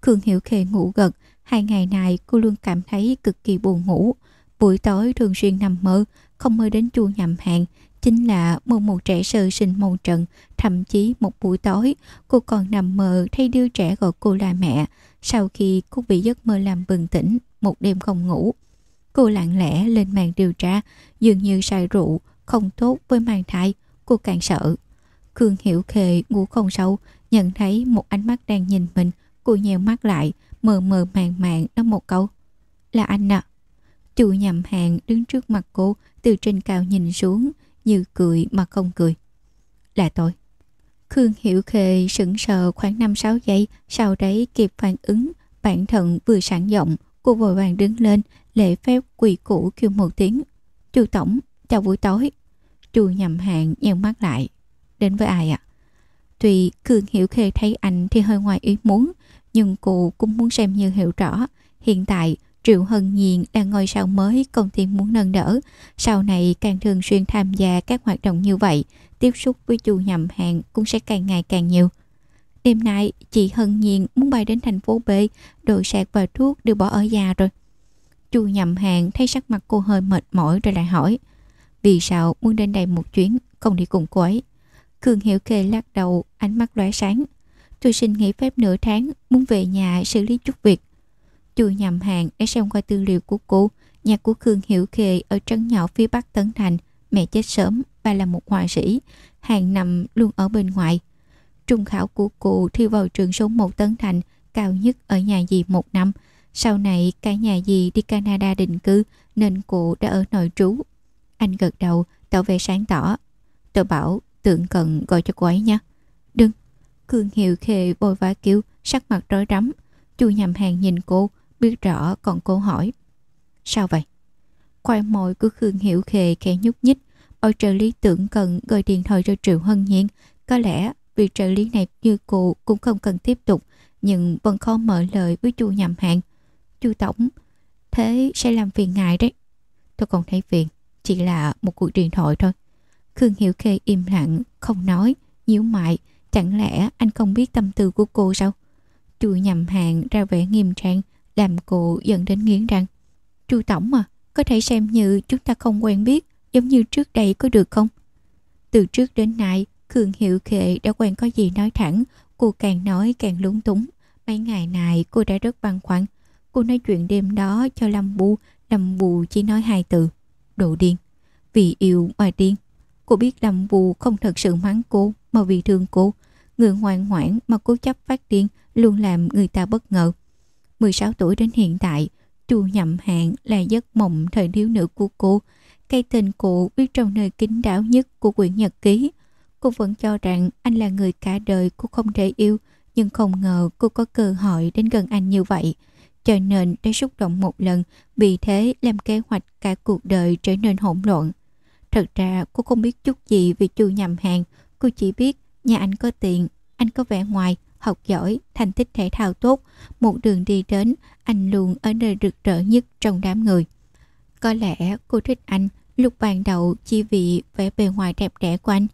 Khương Hiệu khệ ngủ gật. Hai ngày này cô luôn cảm thấy cực kỳ buồn ngủ. Buổi tối thường xuyên nằm mơ. Không mơ đến chu nhầm hàng, chính là mơ một trẻ sơ sinh màu trận thậm chí một buổi tối, cô còn nằm mơ thấy đứa trẻ gọi cô là mẹ sau khi cô bị giấc mơ làm bừng tỉnh, một đêm không ngủ, cô lặng lẽ lên mạng điều tra, dường như say rượu không tốt với mang thai cô càng sợ Khương Hiểu Khề ngủ không sâu nhận thấy một ánh mắt đang nhìn mình cô nheo mắt lại mờ mờ màng màng nói một câu là anh à chủ nhầm hàng đứng trước mặt cô từ trên cao nhìn xuống như cười mà không cười. Là tôi. Khương Hiểu khề sững sờ khoảng 5-6 giây, sau đấy kịp phản ứng, bản thân vừa sẵn giọng, cô vội vàng đứng lên, lễ phép quỳ cũ kêu một tiếng. Chu Tổng, chào buổi tối. Chu nhầm hạng nheo mắt lại. Đến với ai ạ? Tuy cường Hiểu Khê thấy anh thì hơi ngoài ý muốn, nhưng cô cũng muốn xem như hiểu rõ. Hiện tại, Triệu Hân Nhiên đang ngôi sao mới công ty muốn nâng đỡ. Sau này càng thường xuyên tham gia các hoạt động như vậy, tiếp xúc với chu nhầm hàng cũng sẽ càng ngày càng nhiều. Đêm nay, chị Hân Nhiên muốn bay đến thành phố B, đồ sạc và thuốc đều bỏ ở nhà rồi. Chu nhầm hàng thấy sắc mặt cô hơi mệt mỏi rồi lại hỏi vì sao muốn đến đây một chuyến, không đi cùng cô ấy? Cường Hiểu Kê lắc đầu, ánh mắt lóe sáng. Tôi xin nghỉ phép nửa tháng, muốn về nhà xử lý chút việc. Chu nhầm hàng đã xem qua tư liệu của cô. Nhà của Khương Hiểu Kê ở trấn nhỏ phía bắc Tấn Thành. Mẹ chết sớm, bà là một họa sĩ. Hàng năm luôn ở bên ngoài. Trung khảo của cô thi vào trường số 1 Tấn Thành, cao nhất ở nhà dì một năm. Sau này cả nhà dì đi Canada định cư nên cụ đã ở nội trú. Anh gật đầu, tỏ vẻ sáng tỏ. Tôi bảo tượng cần gọi cho cô ấy nha. Đừng. Khương hiệu Khê vội vã kêu, sắc mặt rối rắm. Chu nhầm hàng nhìn cô, biết rõ còn cô hỏi. Sao vậy? Khoai môi của Khương hiệu Khề khẽ nhúc nhích. Ở trợ lý tưởng cần gọi điện thoại cho Triệu Hân Nhiên. Có lẽ vì trợ lý này như cô cũng không cần tiếp tục nhưng vẫn khó mở lời với chu nhầm hàng Chu Tổng, thế sẽ làm phiền ngài đấy. Tôi còn thấy phiền, chỉ là một cuộc điện thoại thôi. Khương Hiểu Khê im lặng, không nói, nhíu mại. Chẳng lẽ anh không biết tâm tư của cô sao? Chu nhầm hàng ra vẻ nghiêm trang, làm cô dần đến nghiến răng. Chu Tổng à, có thể xem như chúng ta không quen biết, giống như trước đây có được không? Từ trước đến nay, Khương Hiệu Khệ đã quen có gì nói thẳng, cô càng nói càng lúng túng. Mấy ngày này cô đã rất băn khoăn. Cô nói chuyện đêm đó cho Lâm Bu, Lâm Bu chỉ nói hai từ, đồ điên. Vì yêu mà điên. Cô biết đầm vu không thật sự mắng cô, mà vì thương cô. Người ngoan ngoãn mà cố chấp phát điên luôn làm người ta bất ngờ. 16 tuổi đến hiện tại, chu nhậm hạn là giấc mộng thời thiếu nữ của cô. cây tên cụ viết trong nơi kín đáo nhất của quyển nhật ký. Cô vẫn cho rằng anh là người cả đời cô không thể yêu, nhưng không ngờ cô có cơ hội đến gần anh như vậy. Cho nên đã xúc động một lần, vì thế làm kế hoạch cả cuộc đời trở nên hỗn loạn. Thật ra cô không biết chút gì về chu nhầm hàng, cô chỉ biết nhà anh có tiền, anh có vẻ ngoài, học giỏi, thành tích thể thao tốt, một đường đi đến, anh luôn ở nơi rực rỡ nhất trong đám người. Có lẽ cô thích anh lúc ban đầu chỉ vì vẻ bề ngoài đẹp đẽ của anh.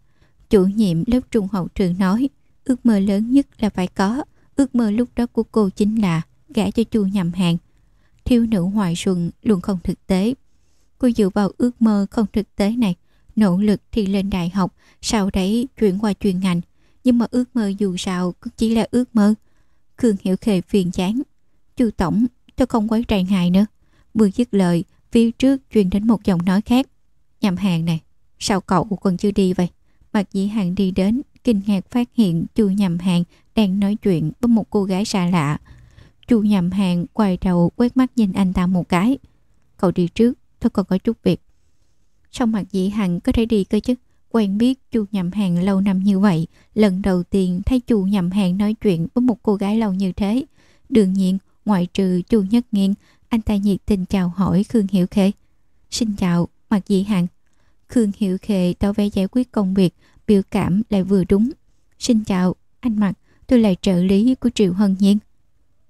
Chủ nhiệm lớp trung hậu trường nói, ước mơ lớn nhất là phải có, ước mơ lúc đó của cô chính là gả cho chu nhầm hàng. Thiếu nữ hoài xuân luôn không thực tế. Cô dựa vào ước mơ không thực tế này, nỗ lực thì lên đại học, sau đấy chuyển qua chuyên ngành. Nhưng mà ước mơ dù sao cũng chỉ là ước mơ. Khương Hiểu Khề phiền chán. Chu Tổng, tôi không quấy tràn hài nữa. Vừa dứt lời, phía trước truyền đến một giọng nói khác. Nhầm hàng này, sao cậu còn chưa đi vậy? Mặt dĩ hàng đi đến, kinh ngạc phát hiện chu nhầm hàng đang nói chuyện với một cô gái xa lạ. Chu nhầm hàng quay đầu quét mắt nhìn anh ta một cái. Cậu đi trước, tôi còn có chút việc. Sao mặt dị hằng có thể đi cơ chứ? Quen biết chu nhầm hàng lâu năm như vậy, lần đầu tiên thấy chu nhầm hàng nói chuyện với một cô gái lâu như thế. Đương nhiên, ngoại trừ chu nhất nghiên, anh ta nhiệt tình chào hỏi Khương Hiểu Khê. Xin chào, mặt dị hằng. Khương Hiểu Khê tỏ vẻ giải quyết công việc, biểu cảm lại vừa đúng. Xin chào, anh Mặt, tôi là trợ lý của Triệu Hân Nhiên.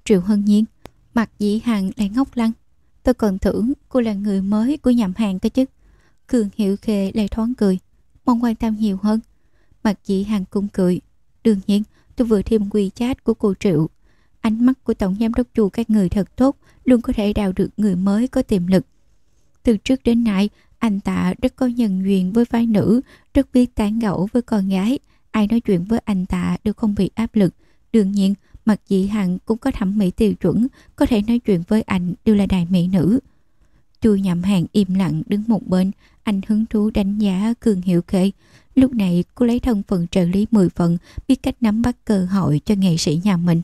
Triệu Hân Nhiên, Mặt dĩ hàng lại ngốc lăng. Tôi còn tưởng cô là người mới của nhậm hàng cơ chứ. cường hiệu Khê lại thoáng cười. Mong quan tâm nhiều hơn. Mặt dĩ hàng cũng cười. Đương nhiên, tôi vừa thêm quy chat của cô Triệu. Ánh mắt của Tổng Giám đốc chu các người thật tốt, luôn có thể đào được người mới có tiềm lực. Từ trước đến nay, anh ta rất có nhân duyên với vai nữ, rất biết tán gẫu với con gái. Ai nói chuyện với anh ta đều không bị áp lực. Đương nhiên, mặc dị hằng cũng có thẩm mỹ tiêu chuẩn, có thể nói chuyện với anh đều là đại mỹ nữ. Chu nhậm hàng im lặng đứng một bên, anh hứng thú đánh giá cường hiệu khê. Lúc này cô lấy thân phận trợ lý 10 phần, biết cách nắm bắt cơ hội cho nghệ sĩ nhà mình.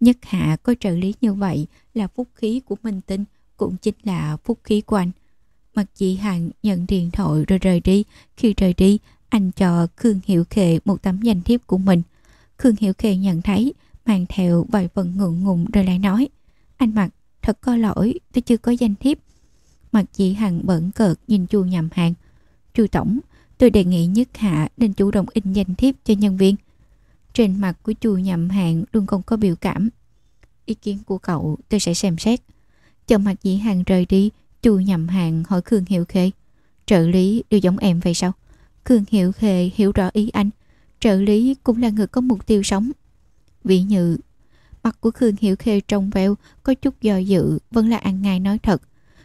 Nhất hạ có trợ lý như vậy là phúc khí của Minh Tinh, cũng chính là phúc khí của anh. Mặt dị Hằng nhận điện thoại rồi rời đi. Khi rời đi, anh cho Khương hiệu Khê một tấm danh thiếp của mình. Khương hiệu Khê nhận thấy, mang theo vài phần ngượng ngùng rồi lại nói. Anh mặc thật có lỗi, tôi chưa có danh thiếp. Mặt chị Hằng bẩn cợt nhìn chu nhầm hàng. Chu Tổng, tôi đề nghị nhất hạ nên chủ động in danh thiếp cho nhân viên. Trên mặt của chu nhầm hàng luôn không có biểu cảm. Ý kiến của cậu tôi sẽ xem xét. Chờ mặt dĩ hàng rời đi, chu nhầm hàng hỏi Khương Hiệu Khê. Trợ lý đều giống em vậy sao? Khương Hiệu Khê hiểu rõ ý anh. Trợ lý cũng là người có mục tiêu sống. Vị nhự. Mặt của Khương Hiểu Khê trong veo Có chút do dự Vẫn là ăn ngay nói thật.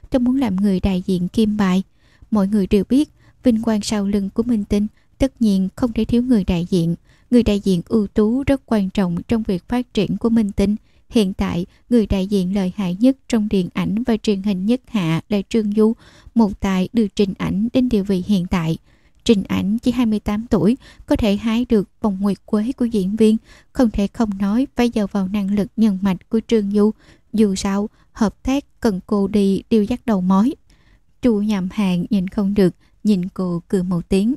Tôi muốn làm người đại diện kim bài. Mọi người đều biết Vinh quang sau lưng của Minh Tinh Tất nhiên không thể thiếu người đại diện. Người đại diện ưu tú rất quan trọng Trong việc phát triển của Minh Tinh. Hiện tại, người đại diện lợi hại nhất trong điện ảnh và truyền hình nhất hạ là Trương Du, một tài đưa trình ảnh đến địa vị hiện tại. Trình ảnh chỉ 28 tuổi, có thể hái được vòng nguyệt quế của diễn viên, không thể không nói phải dầu vào năng lực nhân mạch của Trương Du. Dù sao, hợp tác cần cô đi điêu dắt đầu mối. Chu nhầm hàng nhìn không được, nhìn cô cười một tiếng.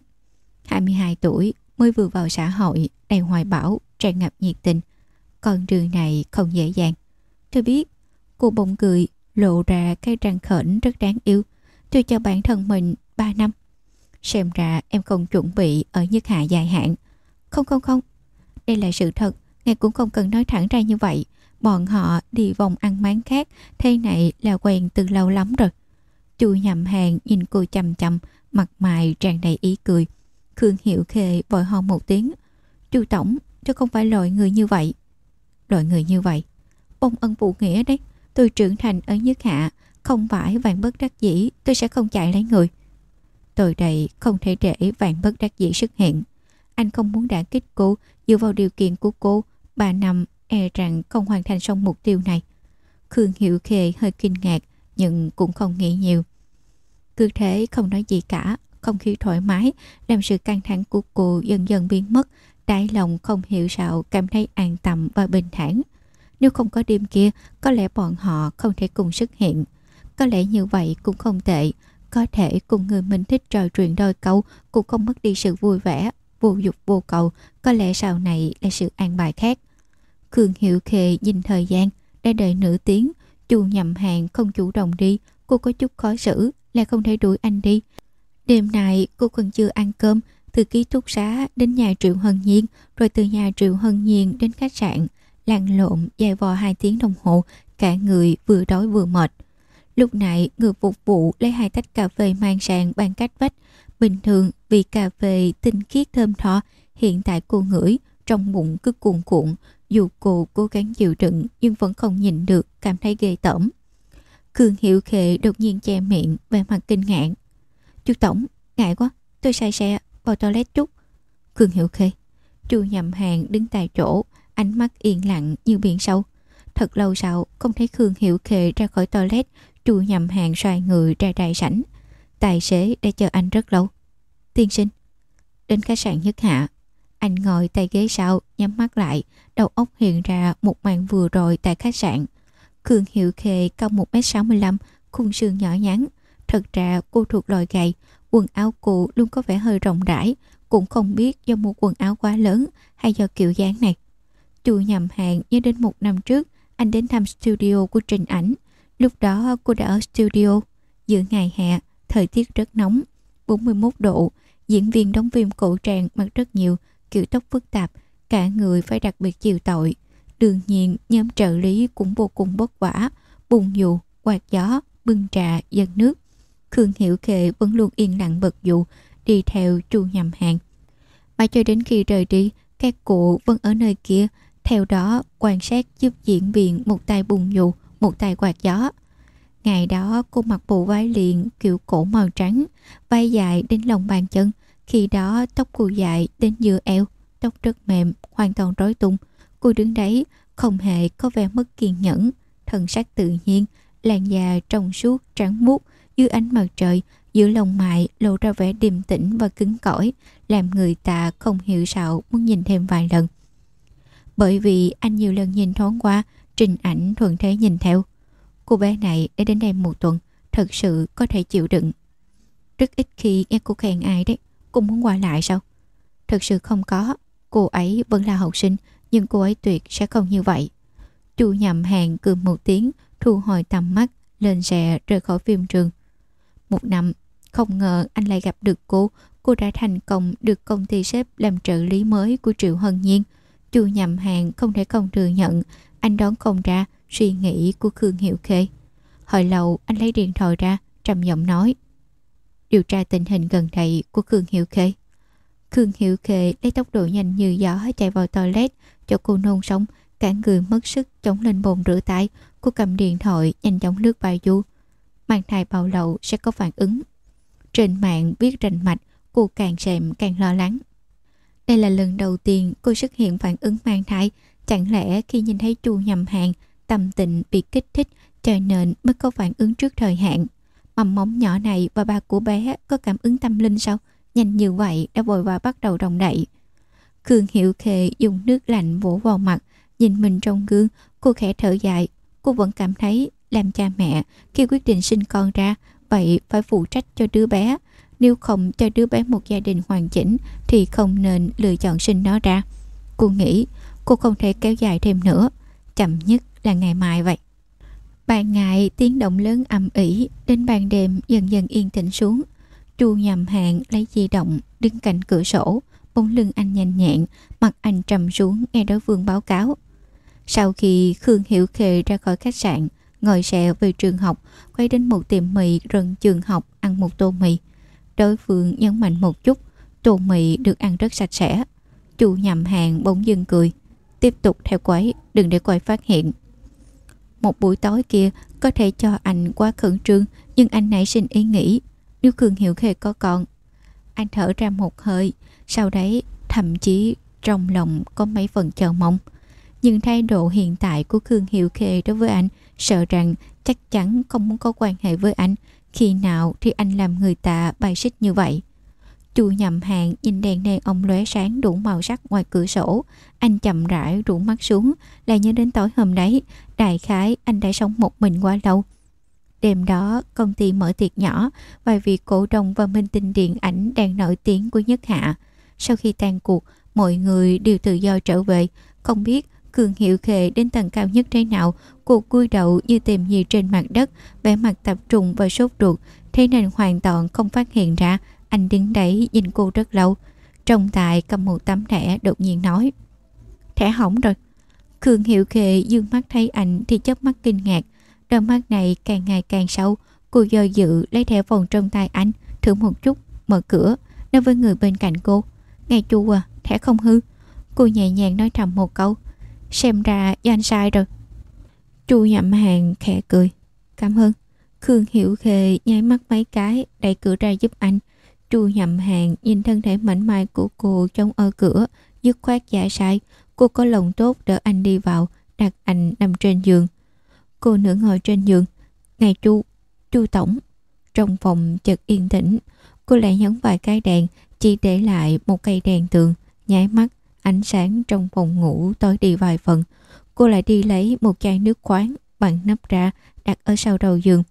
22 tuổi, mới vừa vào xã hội, đầy hoài bão, tràn ngập nhiệt tình. Con đường này không dễ dàng. Tôi biết, cô bỗng cười, lộ ra cái răng khẩn rất đáng yêu. Tôi cho bản thân mình 3 năm. Xem ra em không chuẩn bị ở nhất hạ dài hạn. Không không không, đây là sự thật, ngài cũng không cần nói thẳng ra như vậy. Bọn họ đi vòng ăn máng khác, thế này là quen từ lâu lắm rồi. Chu nhầm hàng nhìn cô chầm chầm, mặt mày tràn đầy ý cười. Khương Hiệu Khê vội ho một tiếng. Chu Tổng, tôi không phải loại người như vậy. Loại người như vậy. Bông ân phụ nghĩa đấy. Tôi trưởng thành ở nhất hạ, không phải vạn bất đắc dĩ, tôi sẽ không chạy lấy người. Tôi đây không thể để vạn bất đắc dĩ xuất hiện. Anh không muốn đả kích cô, dựa vào điều kiện của cô, ba năm e rằng không hoàn thành xong mục tiêu này. Khương Hiệu Khê hơi kinh ngạc, nhưng cũng không nghĩ nhiều. Cứ thế không nói gì cả, không khí thoải mái, làm sự căng thẳng của cô dần dần biến mất, đại lòng không hiểu sao cảm thấy an tâm và bình thản. Nếu không có đêm kia, có lẽ bọn họ không thể cùng xuất hiện. Có lẽ như vậy cũng không tệ, có thể cùng người mình thích trò chuyện đôi câu cũng không mất đi sự vui vẻ, vô dục vô cầu, có lẽ sau này là sự an bài khác. Khương Hiệu Khề nhìn thời gian, đã đợi nửa tiếng, chu nhầm hàng không chủ động đi, cô có chút khó xử, là không thể đuổi anh đi. Đêm nay cô còn chưa ăn cơm, từ ký túc xá đến nhà Triệu Hân Nhiên, rồi từ nhà Triệu Hân Nhiên đến khách sạn, lăn lộn dài vò hai tiếng đồng hồ, cả người vừa đói vừa mệt. Lúc nãy người phục vụ lấy hai tách cà phê mang sang bàn cách vách. Bình thường vì cà phê tinh khiết thơm tho, hiện tại cô ngửi, trong bụng cứ cuồn cuộn. Dù cô cố gắng chịu đựng nhưng vẫn không nhìn được, cảm thấy ghê tởm. Khương Hiệu Khệ đột nhiên che miệng, vẻ mặt kinh ngạc. Chú Tổng, ngại quá, tôi sai xe, vào toilet chút. Khương Hiệu Khệ. chu nhầm hàng đứng tại chỗ, ánh mắt yên lặng như biển sâu. Thật lâu sau, không thấy Khương Hiệu Khệ ra khỏi toilet, chu nhầm hàng xoay người ra đại sảnh. Tài xế đã chờ anh rất lâu. Tiên sinh, đến khách sạn nhất hạ. Anh ngồi tay ghế sau, nhắm mắt lại, đầu óc hiện ra một màn vừa rồi tại khách sạn. Khương Hiệu Khê cao 1m65, khung xương nhỏ nhắn. Thật ra cô thuộc loài gầy, quần áo cũ luôn có vẻ hơi rộng rãi, cũng không biết do một quần áo quá lớn hay do kiểu dáng này. Chu nhầm hàng nhớ đến một năm trước, anh đến thăm studio của Trình Ảnh. Lúc đó cô đã ở studio. Giữa ngày hè, thời tiết rất nóng, 41 độ, diễn viên đóng phim cổ trang mặc rất nhiều, kiểu tóc phức tạp, cả người phải đặc biệt chịu tội. Đương nhiên, nhóm trợ lý cũng vô cùng bất quả, bùng dù, quạt gió, bưng trà, dân nước. Khương Hiểu kệ vẫn luôn yên lặng bật dụ, đi theo chu nhầm hàng. Mà cho đến khi rời đi, các cụ vẫn ở nơi kia, theo đó quan sát giúp diễn viên một tay bùng dụ, một tay quạt gió. Ngày đó cô mặc bộ váy liền kiểu cổ màu trắng, vai dài đến lòng bàn chân. Khi đó tóc cô dài đến giữa eo, tóc rất mềm, hoàn toàn rối tung. Cô đứng đấy, không hề có vẻ mất kiên nhẫn, thần sắc tự nhiên, làn da trong suốt trắng muốt dưới ánh mặt trời, giữa lòng mại lộ ra vẻ điềm tĩnh và cứng cỏi, làm người ta không hiểu sao muốn nhìn thêm vài lần. Bởi vì anh nhiều lần nhìn thoáng qua, trình ảnh thuận thế nhìn theo. Cô bé này đã đến đây một tuần, thật sự có thể chịu đựng. Rất ít khi nghe cô khen ai đấy, cô muốn qua lại sao? Thật sự không có, cô ấy vẫn là học sinh, nhưng cô ấy tuyệt sẽ không như vậy. Chu nhầm hàng cười một tiếng, thu hồi tầm mắt, lên xe rời khỏi phim trường. Một năm, không ngờ anh lại gặp được cô. Cô đã thành công được công ty sếp làm trợ lý mới của Triệu Hân Nhiên. Chu nhầm hàng không thể không thừa nhận, anh đón không ra suy nghĩ của Khương Hiệu Khê. Hồi lâu anh lấy điện thoại ra, trầm giọng nói. Điều tra tình hình gần đây của Khương Hiệu Khê. Khương Hiệu Khê lấy tốc độ nhanh như gió chạy vào toilet cho cô nôn sống, cả người mất sức chống lên bồn rửa tay. Cô cầm điện thoại nhanh chóng lướt bài du. Mang thai bao lâu sẽ có phản ứng. Trên mạng viết rành mạch, cô càng xem càng lo lắng. Đây là lần đầu tiên cô xuất hiện phản ứng mang thai. Chẳng lẽ khi nhìn thấy chu nhầm hàng, tâm tình bị kích thích cho nên mới có phản ứng trước thời hạn. Mầm móng nhỏ này và ba của bé có cảm ứng tâm linh sao? Nhanh như vậy đã vội và bắt đầu đồng đậy. Khương Hiệu Khê dùng nước lạnh vỗ vào mặt, nhìn mình trong gương, cô khẽ thở dài. Cô vẫn cảm thấy làm cha mẹ khi quyết định sinh con ra, vậy phải phụ trách cho đứa bé. Nếu không cho đứa bé một gia đình hoàn chỉnh thì không nên lựa chọn sinh nó ra. Cô nghĩ cô không thể kéo dài thêm nữa. Chậm nhất là ngày mai vậy. Ban ngày tiếng động lớn ầm ỉ, đến ban đêm dần dần yên tĩnh xuống. Chu nhầm hàng lấy di động, đứng cạnh cửa sổ, bóng lưng anh nhanh nhẹn, mặt anh trầm xuống nghe đối phương báo cáo. Sau khi Khương Hiểu Khề ra khỏi khách sạn, ngồi xe về trường học, quay đến một tiệm mì gần trường học ăn một tô mì. Đối phương nhấn mạnh một chút, tô mì được ăn rất sạch sẽ. Chu nhầm hàng bỗng dưng cười. Tiếp tục theo quấy, đừng để quay phát hiện. Một buổi tối kia có thể cho anh quá khẩn trương, nhưng anh nảy sinh ý nghĩ nếu Khương Hiểu Khê có con. Anh thở ra một hơi, sau đấy thậm chí trong lòng có mấy phần chờ mong. Nhưng thái độ hiện tại của Khương Hiểu Khê đối với anh sợ rằng chắc chắn không muốn có quan hệ với anh. Khi nào thì anh làm người ta bài xích như vậy? Chu nhầm hạng nhìn đèn đèn ông lóe sáng đủ màu sắc ngoài cửa sổ. Anh chậm rãi rủ mắt xuống, lại nhớ đến tối hôm đấy. Đại khái anh đã sống một mình quá lâu. Đêm đó, công ty mở tiệc nhỏ, vài vị cổ đông và minh tinh điện ảnh đang nổi tiếng của Nhất Hạ. Sau khi tan cuộc, mọi người đều tự do trở về. Không biết Cường Hiệu khề đến tầng cao nhất thế nào, cuộc cúi đầu như tìm gì trên mặt đất, vẻ mặt tập trung và sốt ruột, thế nên hoàn toàn không phát hiện ra. Anh đứng đấy nhìn cô rất lâu. Trong tài cầm một tấm thẻ đột nhiên nói. Thẻ hỏng rồi. khương Hiệu Khệ dương mắt thấy anh thì chớp mắt kinh ngạc. Đôi mắt này càng ngày càng sâu. Cô do dự lấy thẻ vòng trong tay anh, thử một chút, mở cửa, nói với người bên cạnh cô. Nghe chú à, thẻ không hư. Cô nhẹ nhàng nói thầm một câu. Xem ra do anh sai rồi. Chu nhậm hàng khẽ cười. Cảm ơn. Khương Hiểu Khề nháy mắt mấy cái, đẩy cửa ra giúp anh. Chu nhậm hàng nhìn thân thể mảnh mai của cô trong ở cửa, dứt khoát giả sai. Cô có lòng tốt đỡ anh đi vào, đặt anh nằm trên giường. Cô nửa ngồi trên giường. Ngày chu, chu tổng. Trong phòng chợt yên tĩnh, cô lại nhấn vài cái đèn, chỉ để lại một cây đèn tường, nháy mắt, ánh sáng trong phòng ngủ tối đi vài phần. Cô lại đi lấy một chai nước khoáng bằng nắp ra đặt ở sau đầu giường.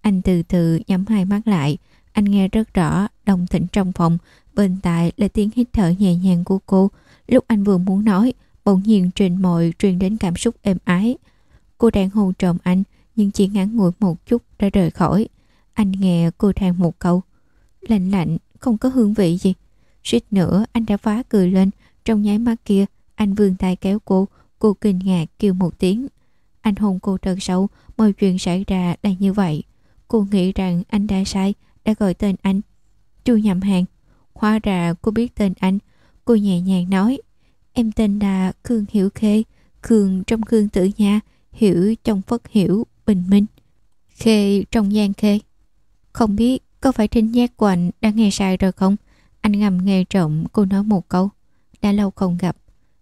Anh từ từ nhắm hai mắt lại, anh nghe rất rõ đồng thịnh trong phòng, bên tai là tiếng hít thở nhẹ nhàng của cô. Lúc anh vừa muốn nói, bỗng nhiên trên môi truyền đến cảm xúc êm ái. Cô đang hôn trộm anh, nhưng chỉ ngắn ngủi một chút đã rời khỏi. Anh nghe cô than một câu. Lạnh lạnh, không có hương vị gì. Suýt nữa anh đã phá cười lên. Trong nháy mắt kia, anh vươn tay kéo cô. Cô kinh ngạc kêu một tiếng. Anh hôn cô thật sâu, mọi chuyện xảy ra là như vậy. Cô nghĩ rằng anh đã sai, đã gọi tên anh. Chu nhầm hàng. Hóa ra cô biết tên anh. Cô nhẹ nhàng nói. Em tên là Khương Hiểu Khê. Khương trong Khương tử nha. Hiểu trong phất hiểu, bình minh. Khê trong giang khê. Không biết có phải trinh giác của anh đã nghe sai rồi không? Anh ngầm nghe trộm cô nói một câu. Đã lâu không gặp.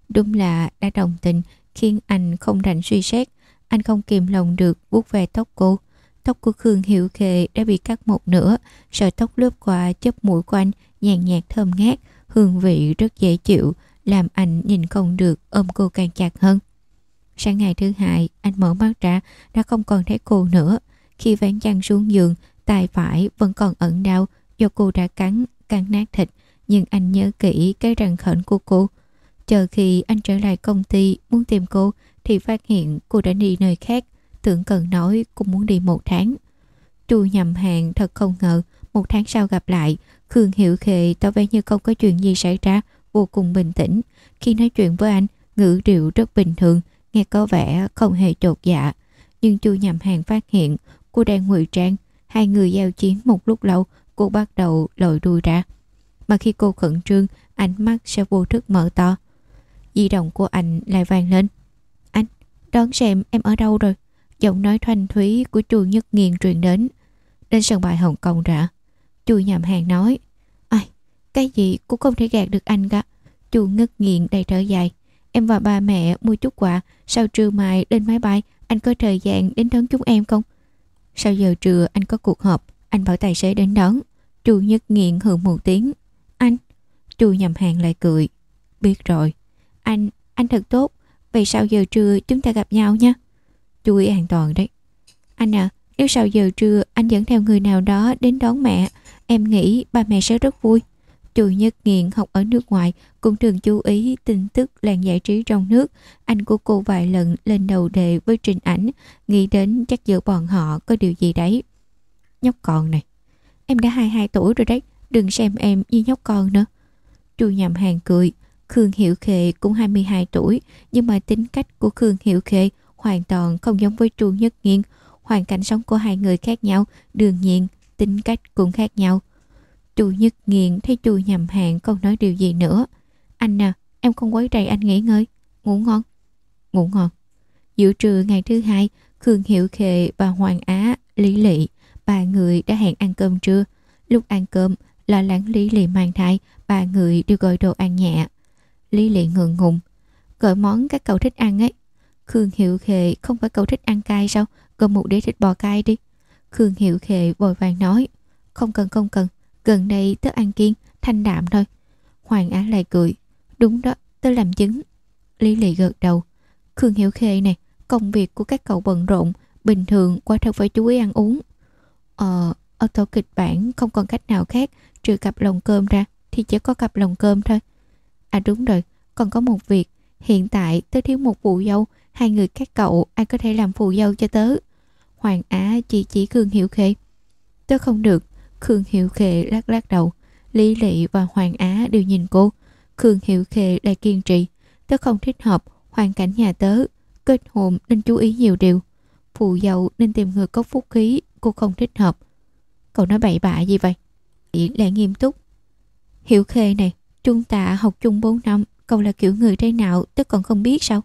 Đúng là đã đồng tình khiến anh không rảnh suy xét. Anh không kìm lòng được vuốt về tóc cô. Tóc của Khương Hiệu Khê đã bị cắt một nửa. Sợi tóc lướt qua chớp mũi của anh nhàn nhạt thơm ngát. Hương vị rất dễ chịu làm anh nhìn không được ôm cô càng chặt hơn. Sáng ngày thứ hai, anh mở mắt ra, đã không còn thấy cô nữa. Khi ván chăn xuống giường, tay phải vẫn còn ẩn đau do cô đã cắn, cắn nát thịt. Nhưng anh nhớ kỹ cái răng khẩn của cô. Chờ khi anh trở lại công ty muốn tìm cô thì phát hiện cô đã đi nơi khác. Tưởng cần nói cũng muốn đi một tháng. Chu nhầm hàng thật không ngờ. Một tháng sau gặp lại, Khương Hiểu Khề tỏ vẻ như không có chuyện gì xảy ra, vô cùng bình tĩnh. Khi nói chuyện với anh, ngữ điệu rất bình thường, nghe có vẻ không hề chột dạ. Nhưng chu nhầm hàng phát hiện cô đang ngụy trang. Hai người giao chiến một lúc lâu, cô bắt đầu lội đuôi ra. Mà khi cô khẩn trương, ánh mắt sẽ vô thức mở to. Di động của anh lại vang lên. Anh, đón xem em ở đâu rồi? Giọng nói thanh thúy của chu Nhất Nghiên truyền đến. Đến sân bay Hồng Kông rã Chu nhầm hàng nói. Ai, cái gì cũng không thể gạt được anh cả. Chu ngất nghiện đầy thở dài. Em và ba mẹ mua chút quà, sau trưa mai lên máy bay, anh có thời gian đến đón chúng em không? Sau giờ trưa anh có cuộc họp, anh bảo tài xế đến đón. Chu nhất nghiện hừ một tiếng. Anh, Chu nhầm hàng lại cười. Biết rồi. Anh, anh thật tốt. Vậy sau giờ trưa chúng ta gặp nhau nha. Chú ý an toàn đấy. Anh à, nếu sau giờ trưa anh dẫn theo người nào đó đến đón mẹ, em nghĩ ba mẹ sẽ rất vui. Chu Nhất Nghiện học ở nước ngoài cũng thường chú ý tin tức làng giải trí trong nước. Anh của cô vài lần lên đầu đề với trình ảnh, nghĩ đến chắc giữa bọn họ có điều gì đấy. Nhóc con này, em đã 22 tuổi rồi đấy, đừng xem em như nhóc con nữa. Chu nhầm hàng cười, Khương Hiệu Khệ cũng 22 tuổi, nhưng mà tính cách của Khương Hiệu Khệ hoàn toàn không giống với Chu Nhất Nghiên. Hoàn cảnh sống của hai người khác nhau, đương nhiên tính cách cũng khác nhau. Chu Nhất Nghiên thấy chu nhầm hàng không nói điều gì nữa. Anh à, em không quấy rầy anh nghỉ ngơi. Ngủ ngon. Ngủ ngon. Giữa trưa ngày thứ hai, Khương Hiệu Khệ và Hoàng Á, Lý Lị, ba người đã hẹn ăn cơm trưa. Lúc ăn cơm, lo lắng Lý Lị mang thai, ba người đều gọi đồ ăn nhẹ. Lý Lị ngượng ngùng. Gọi món các cậu thích ăn ấy. Khương Hiệu Khệ không phải cậu thích ăn cay sao? Cầm một đĩa thịt bò cay đi. Khương Hiệu Khệ vội vàng nói. Không cần không cần. Gần đây tớ ăn kiêng, thanh đạm thôi. Hoàng Á lại cười. Đúng đó, tớ làm chứng. Lý Lị gật đầu. Khương Hiểu Khệ này, công việc của các cậu bận rộn, bình thường quả thật phải chú ý ăn uống. Ờ, ở tổ kịch bản không còn cách nào khác trừ cặp lồng cơm ra thì chỉ có cặp lồng cơm thôi. À đúng rồi, còn có một việc. Hiện tại tớ thiếu một vụ dâu, hai người các cậu ai có thể làm phù dâu cho tớ. Hoàng Á chỉ chỉ Khương hiệu Khê. Tớ không được, Khương hiệu Khê lắc lắc đầu. Lý Lị và Hoàng Á đều nhìn cô. Khương hiệu Khê lại kiên trì. Tớ không thích hợp, hoàn cảnh nhà tớ. Kết hôn nên chú ý nhiều điều. phù dâu nên tìm người có phúc khí, cô không thích hợp. Cậu nói bậy bạ gì vậy? Chị lại nghiêm túc. hiệu Khê này, chúng ta học chung 4 năm, cậu là kiểu người thế nào tớ còn không biết sao?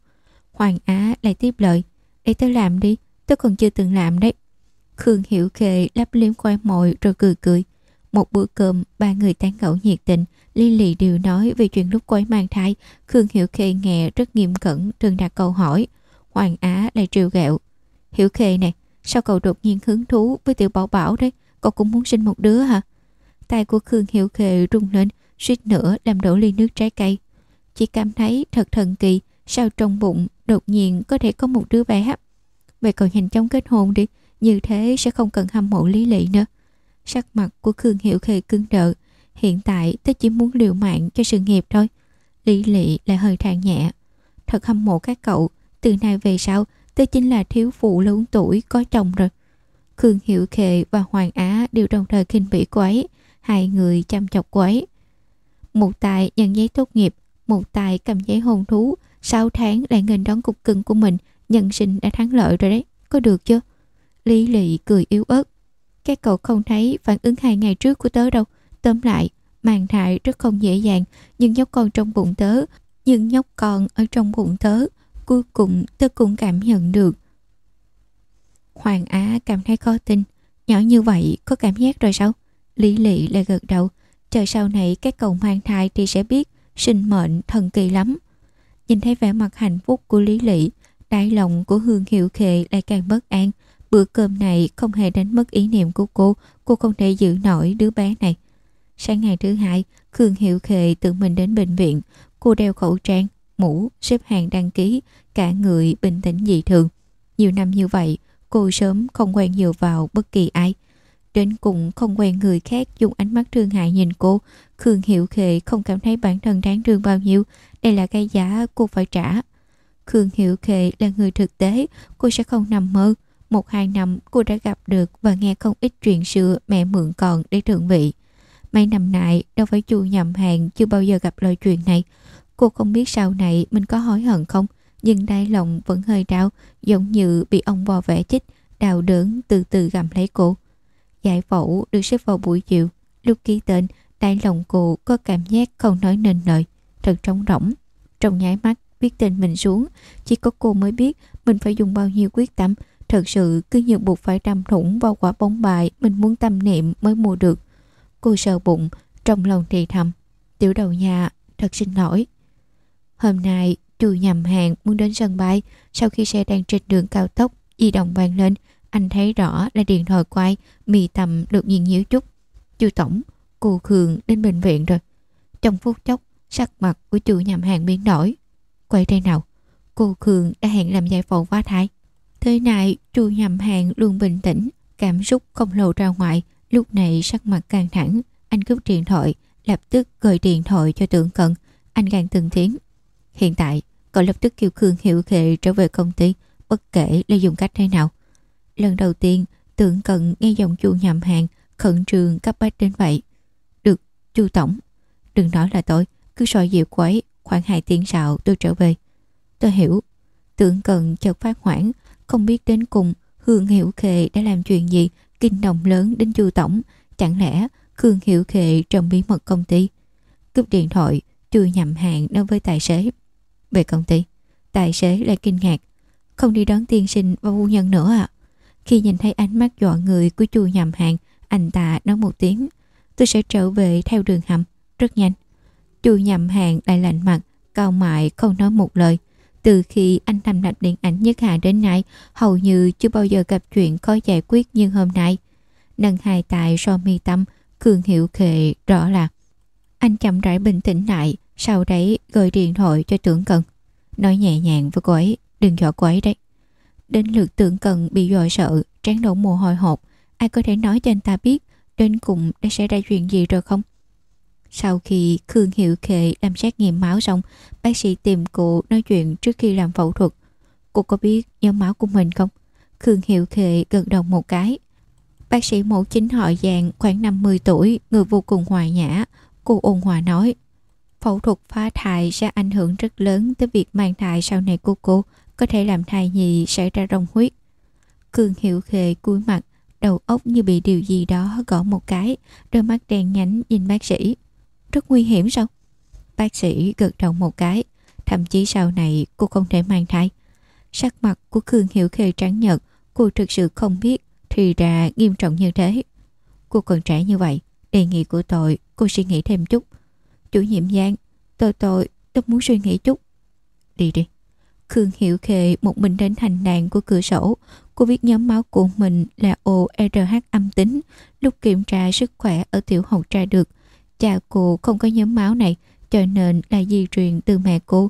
Hoàng Á lại tiếp lời. Để tớ làm đi, tớ còn chưa từng làm đấy. Khương Hiểu Khê lắp liếm khoai mồi rồi cười cười. Một bữa cơm, ba người tán gẫu nhiệt tình, Ly Lì đều nói về chuyện lúc cô ấy mang thai. Khương Hiểu Khê nghe rất nghiêm cẩn, thường đặt câu hỏi. Hoàng Á lại trêu ghẹo. Hiểu Khê này, sao cậu đột nhiên hứng thú với tiểu bảo bảo đấy? Cậu cũng muốn sinh một đứa hả? Tay của Khương Hiểu Khê rung lên, suýt nữa làm đổ ly nước trái cây. Chỉ cảm thấy thật thần kỳ, sao trong bụng đột nhiên có thể có một đứa bé. Vậy cậu nhanh chóng kết hôn đi, như thế sẽ không cần hâm mộ lý lị nữa. Sắc mặt của Khương Hiểu Khê cứng đờ. Hiện tại tớ chỉ muốn liều mạng cho sự nghiệp thôi. Lý lị lại hơi than nhẹ. Thật hâm mộ các cậu. Từ nay về sau, tớ chính là thiếu phụ lớn tuổi có chồng rồi. Khương Hiểu Khê và Hoàng Á đều đồng thời kinh bỉ cô ấy. Hai người chăm chọc cô ấy. Một tài nhận giấy tốt nghiệp, một tài cầm giấy hôn thú. Sáu tháng lại nghênh đón cục cưng của mình. Nhân sinh đã thắng lợi rồi đấy. Có được chưa? Lý lị cười yếu ớt. Các cậu không thấy phản ứng hai ngày trước của tớ đâu. Tóm lại, màn thai rất không dễ dàng, nhưng nhóc con trong bụng tớ, nhưng nhóc con ở trong bụng tớ, cuối cùng tớ cũng cảm nhận được. Hoàng Á cảm thấy khó tin, nhỏ như vậy có cảm giác rồi sao? Lý lị lại gật đầu, chờ sau này các cậu mang thai thì sẽ biết sinh mệnh thần kỳ lắm. Nhìn thấy vẻ mặt hạnh phúc của Lý lị, đại lòng của Hương Hiệu Khệ lại càng bất an, Bữa cơm này không hề đánh mất ý niệm của cô, cô không thể giữ nổi đứa bé này. Sáng ngày thứ hai, Khương Hiệu Khệ tự mình đến bệnh viện. Cô đeo khẩu trang, mũ, xếp hàng đăng ký, cả người bình tĩnh dị thường. Nhiều năm như vậy, cô sớm không quen dựa vào bất kỳ ai. Đến cùng không quen người khác dùng ánh mắt thương hại nhìn cô. Khương Hiệu Khệ không cảm thấy bản thân đáng thương bao nhiêu. Đây là cái giá cô phải trả. Khương Hiệu Khệ là người thực tế, cô sẽ không nằm mơ. Một hai năm cô đã gặp được và nghe không ít chuyện xưa mẹ mượn còn để thượng vị. Mấy năm nay đâu phải chu nhầm hàng chưa bao giờ gặp loại chuyện này. Cô không biết sau này mình có hối hận không nhưng đai lòng vẫn hơi đau giống như bị ông bò vẽ chích đau đớn từ từ gặm lấy cô. Giải phẫu được xếp vào buổi chiều lúc ký tên đai lòng cô có cảm giác không nói nên lời thật trống rỗng. Trong nháy mắt viết tên mình xuống chỉ có cô mới biết mình phải dùng bao nhiêu quyết tâm Thật sự cứ như buộc phải đâm thủng vào quả bóng bài mình muốn tâm niệm mới mua được. Cô sờ bụng, trong lòng thì thầm. Tiểu đầu nhà, thật xin lỗi. Hôm nay, chu nhầm hàng muốn đến sân bay. Sau khi xe đang trên đường cao tốc, di động vang lên. Anh thấy rõ là điện thoại quay, mì tầm được nhìn nhíu chút. Chu Tổng, cô Khương đến bệnh viện rồi. Trong phút chốc, sắc mặt của chủ nhầm hàng biến đổi. Quay đây nào, cô Khương đã hẹn làm giải phẫu phá thai. Thế này, chu nhầm hàng luôn bình tĩnh, cảm xúc không lộ ra ngoài. Lúc này sắc mặt căng thẳng, anh cướp điện thoại, lập tức gọi điện thoại cho tưởng cận. Anh càng từng tiếng. Hiện tại, cậu lập tức kêu Khương Hiệu Khệ trở về công ty, bất kể là dùng cách thế nào. Lần đầu tiên, tưởng cận nghe giọng chu nhầm hàng, khẩn trương cấp bách đến vậy. Được, chu tổng. Đừng nói là tôi, cứ soi dịu quấy, khoảng hai tiếng sau tôi trở về. Tôi hiểu. Tưởng cần chợt phát hoảng, không biết đến cùng Hương Hiểu Khệ đã làm chuyện gì kinh động lớn đến chu tổng. Chẳng lẽ Khương Hiểu Khệ trong bí mật công ty? Cướp điện thoại, chưa nhầm hàng nói với tài xế. Về công ty, tài xế lại kinh ngạc. Không đi đón tiên sinh và phu nhân nữa à? Khi nhìn thấy ánh mắt dọa người của chu nhầm hàng, anh ta nói một tiếng. Tôi sẽ trở về theo đường hầm, rất nhanh. Chu nhầm hàng lại lạnh mặt, cao mại không nói một lời. Từ khi anh thành lập điện ảnh nhất hạ đến nay, hầu như chưa bao giờ gặp chuyện khó giải quyết như hôm nay. Nâng hai tài so mi tâm, Cường Hiệu Khệ rõ là anh chậm rãi bình tĩnh lại, sau đấy gọi điện thoại cho tưởng cần. Nói nhẹ nhàng với cô ấy, đừng dọa cô ấy đấy. Đến lượt tưởng cần bị dọa sợ, trán đổ mồ hôi hột, ai có thể nói cho anh ta biết đến cùng đã xảy ra chuyện gì rồi không? Sau khi Khương Hiệu Khệ làm xét nghiệm máu xong, bác sĩ tìm cô nói chuyện trước khi làm phẫu thuật. Cô có biết nhóm máu của mình không? Khương Hiệu Khệ gật đầu một cái. Bác sĩ mẫu chính họ dạng khoảng 50 tuổi, người vô cùng hòa nhã. Cô ôn hòa nói, phẫu thuật phá thai sẽ ảnh hưởng rất lớn tới việc mang thai sau này của cô, có thể làm thai nhì xảy ra rong huyết. Khương Hiệu Khệ cúi mặt, đầu óc như bị điều gì đó gõ một cái, đôi mắt đen nhánh nhìn bác sĩ. Rất nguy hiểm sao? Bác sĩ gật đầu một cái, thậm chí sau này cô không thể mang thai. Sắc mặt của Khương Hiểu Khê trắng nhợt, cô thực sự không biết thì ra nghiêm trọng như thế. Cô còn trẻ như vậy, đề nghị của tội, cô suy nghĩ thêm chút. Chủ nhiệm Giang, tôi tội, tôi muốn suy nghĩ chút. Đi đi. Khương Hiểu Khê một mình đến hành đàn của cửa sổ. Cô biết nhóm máu của mình là ORH âm tính. Lúc kiểm tra sức khỏe ở tiểu học tra được. Cha cô không có nhóm máu này cho nên là di truyền từ mẹ cô.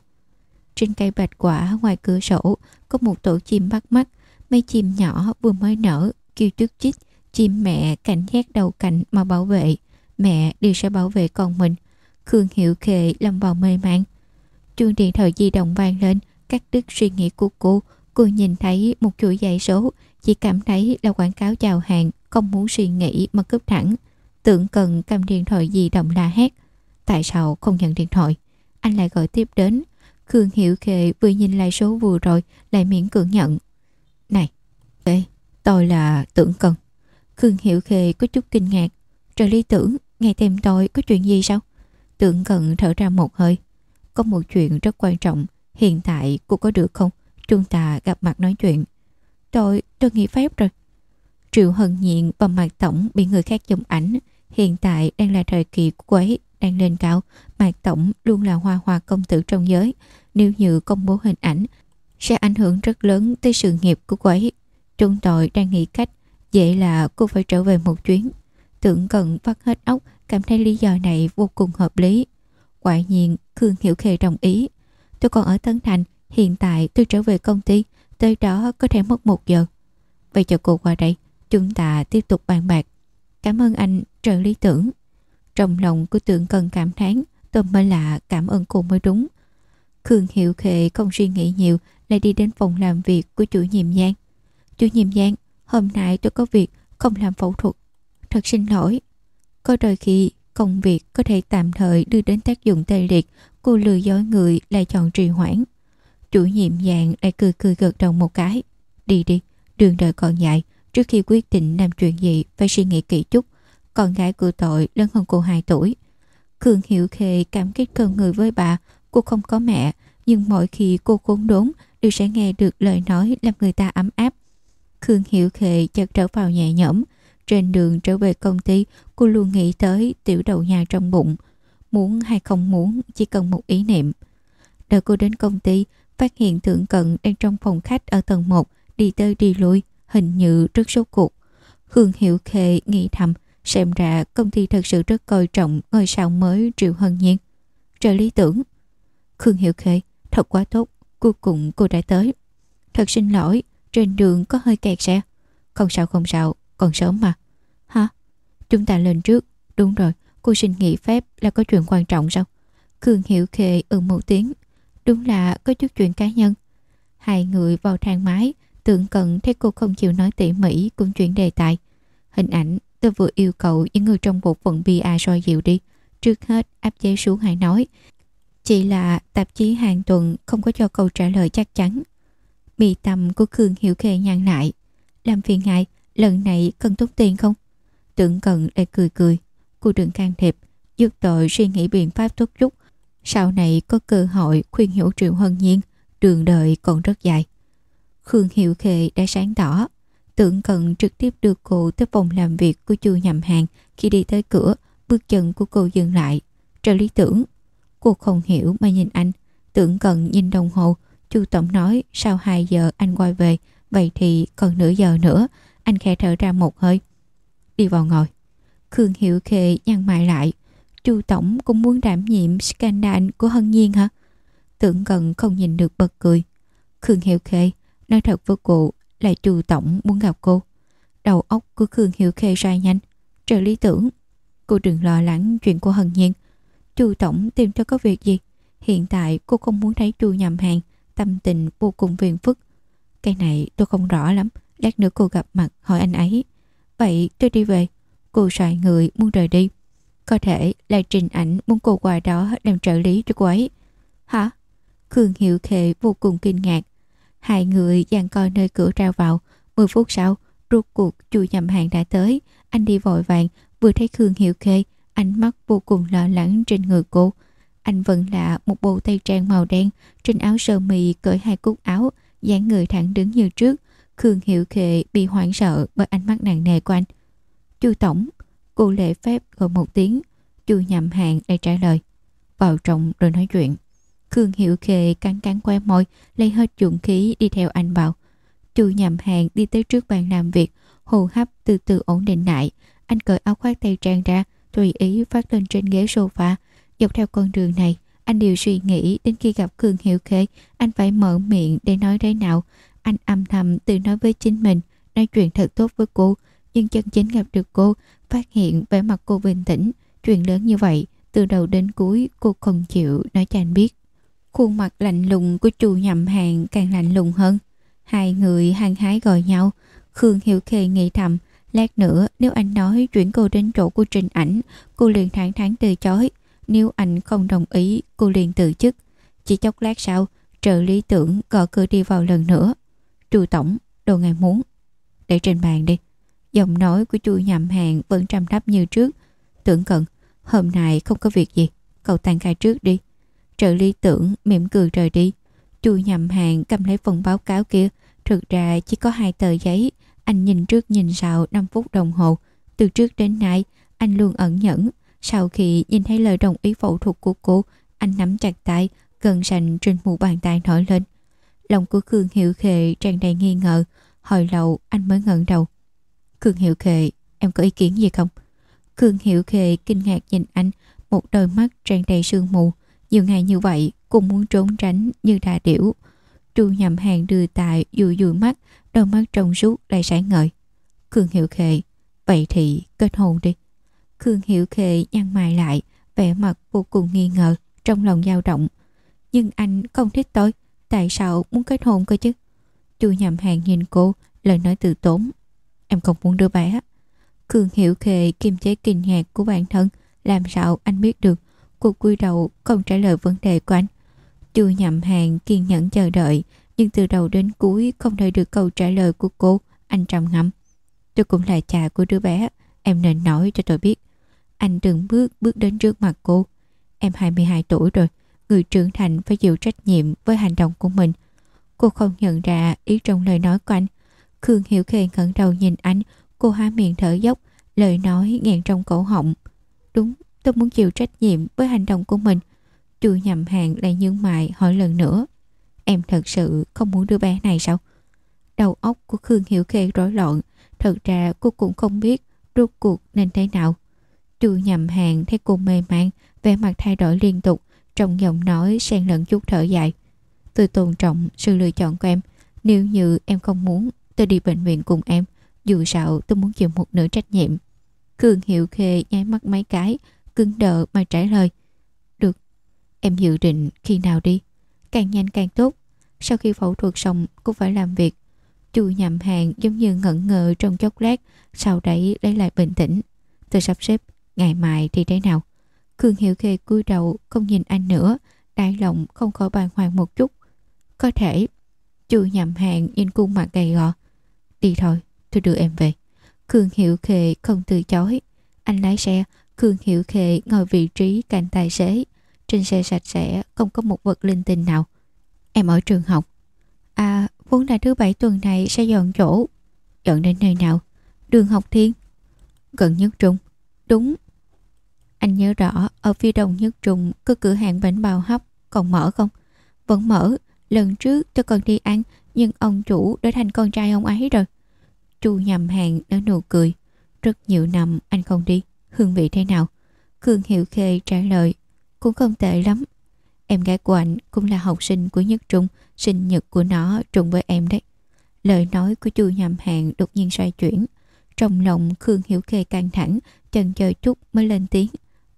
Trên cây bạch quả ngoài cửa sổ có một tổ chim bắt mắt. Mấy chim nhỏ vừa mới nở, kêu trước chích. Chim mẹ cảnh giác đầu cạnh mà bảo vệ. Mẹ đều sẽ bảo vệ con mình. Khương Hiệu Khệ lâm vào mê man. Chuông điện thoại di động vang lên, cắt đứt suy nghĩ của cô. Cô nhìn thấy một chuỗi dãy số, chỉ cảm thấy là quảng cáo chào hàng, không muốn suy nghĩ mà cướp thẳng. Tưởng cần cầm điện thoại di động la hét. Tại sao không nhận điện thoại? Anh lại gọi tiếp đến. Khương Hiểu Khệ vừa nhìn lại số vừa rồi lại miễn cưỡng nhận. Này, đây, tôi là Tưởng Cần. Khương Hiểu Khệ có chút kinh ngạc. Trợ lý tưởng, nghe thêm tôi có chuyện gì sao? Tưởng Cần thở ra một hơi. Có một chuyện rất quan trọng. Hiện tại cô có được không? Chúng ta gặp mặt nói chuyện. Tôi, tôi nghỉ phép rồi. Triệu Hân Nhiên và Mạc Tổng bị người khác chụp ảnh. Hiện tại đang là thời kỳ của ấy đang lên cao. Mạc Tổng luôn là hoa hoa công tử trong giới. Nếu như công bố hình ảnh, sẽ ảnh hưởng rất lớn tới sự nghiệp của cô ấy. Chúng tôi đang nghĩ cách, vậy là cô phải trở về một chuyến. Tưởng cần vắt hết óc, cảm thấy lý do này vô cùng hợp lý. Quả nhiên, Khương Hiểu Khê đồng ý. Tôi còn ở Tân Thành, hiện tại tôi trở về công ty, tới đó có thể mất một giờ. Vậy cho cô qua đây, chúng ta tiếp tục bàn bạc. Cảm ơn anh, trợ lý tưởng. Trong lòng của tượng cần cảm thán Tôi mới lạ cảm ơn cô mới đúng. Khương Hiệu Khệ không suy nghĩ nhiều Lại đi đến phòng làm việc của chủ nhiệm Giang. Chủ nhiệm Giang Hôm nay tôi có việc không làm phẫu thuật. Thật xin lỗi. Có đôi khi công việc có thể tạm thời đưa đến tác dụng tê liệt Cô lừa dối người lại chọn trì hoãn. Chủ nhiệm Giang lại cười cười gật đầu một cái. Đi đi, đường đời còn dài Trước khi quyết định làm chuyện gì Phải suy nghĩ kỹ chút con gái của tội lớn hơn cô 2 tuổi. Khương Hiệu Khê cảm kích cơn người với bà, cô không có mẹ, nhưng mỗi khi cô khốn đốn đều sẽ nghe được lời nói làm người ta ấm áp. Khương Hiệu Khê chợt trở vào nhẹ nhõm, trên đường trở về công ty, cô luôn nghĩ tới tiểu đầu nhà trong bụng. Muốn hay không muốn, chỉ cần một ý niệm. Đợi cô đến công ty, phát hiện thượng cận đang trong phòng khách ở tầng 1, đi tới đi lui, hình như rất sốt cuộc. Khương Hiệu Khê nghĩ thầm, Xem ra công ty thật sự rất coi trọng ngôi sao mới Triệu Hân Nhiên. Trợ lý tưởng. Khương Hiệu Khê, thật quá tốt. Cuối cùng cô đã tới. Thật xin lỗi, trên đường có hơi kẹt xe. Không sao không sao, còn sớm mà. Hả? Chúng ta lên trước. Đúng rồi, cô xin nghỉ phép là có chuyện quan trọng sao? Khương Hiệu Khê ừ một tiếng. Đúng là có chút chuyện cá nhân. Hai người vào thang máy, tưởng cận thấy cô không chịu nói tỉ mỉ cũng chuyển đề tài. Hình ảnh Tôi vừa yêu cầu những người trong bộ phận BA soi à dịu đi. Trước hết áp chế xuống hay nói. Chỉ là tạp chí hàng tuần không có cho câu trả lời chắc chắn. Mì tầm của Khương Hiểu Khê nhăn lại. Làm phiền ngại, lần này cần tốn tiền không? Tưởng cận lại cười cười. Cô đừng can thiệp, giúp tội suy nghĩ biện pháp tốt chút. Sau này có cơ hội khuyên hiểu Triệu Hân Nhiên, đường đời còn rất dài. Khương Hiệu Khệ đã sáng tỏ, Tưởng cận trực tiếp đưa cô tới phòng làm việc của chu nhầm hàng khi đi tới cửa, bước chân của cô dừng lại. Trợ lý tưởng. Cô không hiểu mà nhìn anh. Tưởng cận nhìn đồng hồ. Chu Tổng nói sau 2 giờ anh quay về. Vậy thì còn nửa giờ nữa. Anh khẽ thở ra một hơi. Đi vào ngồi. Khương Hiệu Khệ nhăn mày lại. Chu Tổng cũng muốn đảm nhiệm scandal của Hân Nhiên hả? Tưởng cận không nhìn được bật cười. Khương Hiệu Khê nói thật với cụ là chu tổng muốn gặp cô. Đầu óc của Khương Hiểu Khê sai nhanh. Trợ lý tưởng. Cô đừng lo lắng chuyện của Hân Nhiên. Chu Tổng tìm cho có việc gì? Hiện tại cô không muốn thấy Chu nhầm hàng. Tâm tình vô cùng phiền phức. Cái này tôi không rõ lắm. Lát nữa cô gặp mặt hỏi anh ấy. Vậy tôi đi về. Cô xoài người muốn rời đi. Có thể là trình ảnh muốn cô qua đó làm trợ lý cho cô ấy. Hả? Khương Hiệu Khệ vô cùng kinh ngạc. Hai người dàn coi nơi cửa ra vào. Mười phút sau, rốt cuộc chu nhầm hàng đã tới. Anh đi vội vàng, vừa thấy Khương Hiệu Khê, ánh mắt vô cùng lo lắng trên người cô. Anh vẫn là một bộ tay trang màu đen, trên áo sơ mi cởi hai cúc áo, dáng người thẳng đứng như trước. Khương Hiệu Khệ bị hoảng sợ bởi ánh mắt nặng nề của anh. Chu Tổng, cô lễ phép gọi một tiếng, chu nhầm hàng lại trả lời. Vào trọng rồi nói chuyện. Khương Hiệu Khệ cắn cắn que môi, lấy hết dũng khí đi theo anh vào. Chu nhầm hàng đi tới trước bàn làm việc, hô hấp từ từ ổn định lại. Anh cởi áo khoác tay trang ra, tùy ý phát lên trên ghế sofa. Dọc theo con đường này, anh đều suy nghĩ đến khi gặp Khương Hiệu Khê, anh phải mở miệng để nói thế nào. Anh âm thầm tự nói với chính mình, nói chuyện thật tốt với cô. Nhưng chân chính gặp được cô, phát hiện vẻ mặt cô bình tĩnh. Chuyện lớn như vậy, từ đầu đến cuối cô không chịu nói cho anh biết. Khuôn mặt lạnh lùng của chu nhậm hàng càng lạnh lùng hơn. Hai người hăng hái gọi nhau. Khương Hiểu Khê nghĩ thầm, lát nữa nếu anh nói chuyển cô đến chỗ của Trình Ảnh, cô liền thẳng thắn từ chối. Nếu anh không đồng ý, cô liền từ chức. Chỉ chốc lát sau, trợ lý tưởng gõ cửa đi vào lần nữa. Chu Tổng, đồ ngài muốn. Để trên bàn đi. Giọng nói của chu nhậm hàng vẫn trầm thấp như trước. Tưởng cận, hôm nay không có việc gì. Cậu tan ca trước đi. Trợ lý tưởng mỉm cười rời đi. Chu nhầm hàng cầm lấy phần báo cáo kia. Thực ra chỉ có hai tờ giấy. Anh nhìn trước nhìn sau 5 phút đồng hồ. Từ trước đến nay, anh luôn ẩn nhẫn. Sau khi nhìn thấy lời đồng ý phẫu thuật của cô, anh nắm chặt tay, gần sành trên mu bàn tay nổi lên. Lòng của Khương Hiệu Khệ tràn đầy nghi ngờ. Hồi lâu anh mới ngẩng đầu. Khương Hiệu Khệ, em có ý kiến gì không? Khương Hiệu Khệ kinh ngạc nhìn anh, một đôi mắt tràn đầy sương mù. Nhiều ngày như vậy, cùng muốn trốn tránh như đà điểu. Tru nhầm hàng đưa tài dụi dụi mắt, đôi mắt trong suốt lại sáng ngời. Khương Hiệu Khệ, vậy thì kết hôn đi. Khương Hiệu Khệ nhăn mày lại, vẻ mặt vô cùng nghi ngờ, trong lòng dao động. Nhưng anh không thích tôi, tại sao muốn kết hôn cơ chứ? Chu nhầm hàng nhìn cô, lời nói từ tốn. Em không muốn đưa bé. Khương Hiệu Khệ kiềm chế kinh ngạc của bản thân, làm sao anh biết được. Cô cúi đầu không trả lời vấn đề của anh. Chu nhậm hàng kiên nhẫn chờ đợi, nhưng từ đầu đến cuối không đợi được câu trả lời của cô, anh trầm ngâm. Tôi cũng là cha của đứa bé, em nên nói cho tôi biết. Anh từng bước bước đến trước mặt cô. Em 22 tuổi rồi, người trưởng thành phải chịu trách nhiệm với hành động của mình. Cô không nhận ra ý trong lời nói của anh. Khương Hiểu Khê ngẩng đầu nhìn anh, cô há miệng thở dốc, lời nói nghẹn trong cổ họng. Đúng, tôi muốn chịu trách nhiệm với hành động của mình. Chu nhầm hàng lại nhướng mại hỏi lần nữa. Em thật sự không muốn đứa bé này sao? Đầu óc của Khương Hiểu Khê rối loạn. Thật ra cô cũng không biết rốt cuộc nên thế nào. Chu nhầm hàng thấy cô mê man, vẻ mặt thay đổi liên tục, trong giọng nói xen lẫn chút thở dài. Tôi tôn trọng sự lựa chọn của em. Nếu như em không muốn, tôi đi bệnh viện cùng em. Dù sao tôi muốn chịu một nửa trách nhiệm. Khương Hiệu Khê nháy mắt mấy cái, cứng đờ mà trả lời. Được, em dự định khi nào đi? Càng nhanh càng tốt. Sau khi phẫu thuật xong, cũng phải làm việc. Chu nhầm hàng giống như ngẩn ngơ trong chốc lát, sau đấy lấy lại bình tĩnh. Tôi sắp xếp, ngày mai thì thế nào? Khương Hiệu Khê cúi đầu không nhìn anh nữa, đại lòng không khỏi bàng hoàng một chút. Có thể, chu nhầm hàng nhìn khuôn mặt gầy gò. Đi thôi, tôi đưa em về. Khương Hiệu Khê không từ chối. Anh lái xe, Khương Hiệu Khệ ngồi vị trí cạnh tài xế. Trên xe sạch sẽ, không có một vật linh tinh nào. Em ở trường học. À, vốn là thứ bảy tuần này sẽ dọn chỗ. Dọn đến nơi nào? Đường học thiên. Gần nhất trung. Đúng. Anh nhớ rõ, ở phía đông nhất trung có cửa hàng bánh bao hấp, còn mở không? Vẫn mở. Lần trước tôi còn đi ăn, nhưng ông chủ đã thành con trai ông ấy rồi. Chu nhầm hàng nở nụ cười. Rất nhiều năm anh không đi. Hương vị thế nào? Khương Hiệu Khê trả lời. Cũng không tệ lắm. Em gái của anh cũng là học sinh của Nhất Trung. Sinh nhật của nó trùng với em đấy. Lời nói của chu nhầm hàng đột nhiên xoay chuyển. Trong lòng Khương Hiểu Khê căng thẳng, chần chờ chút mới lên tiếng.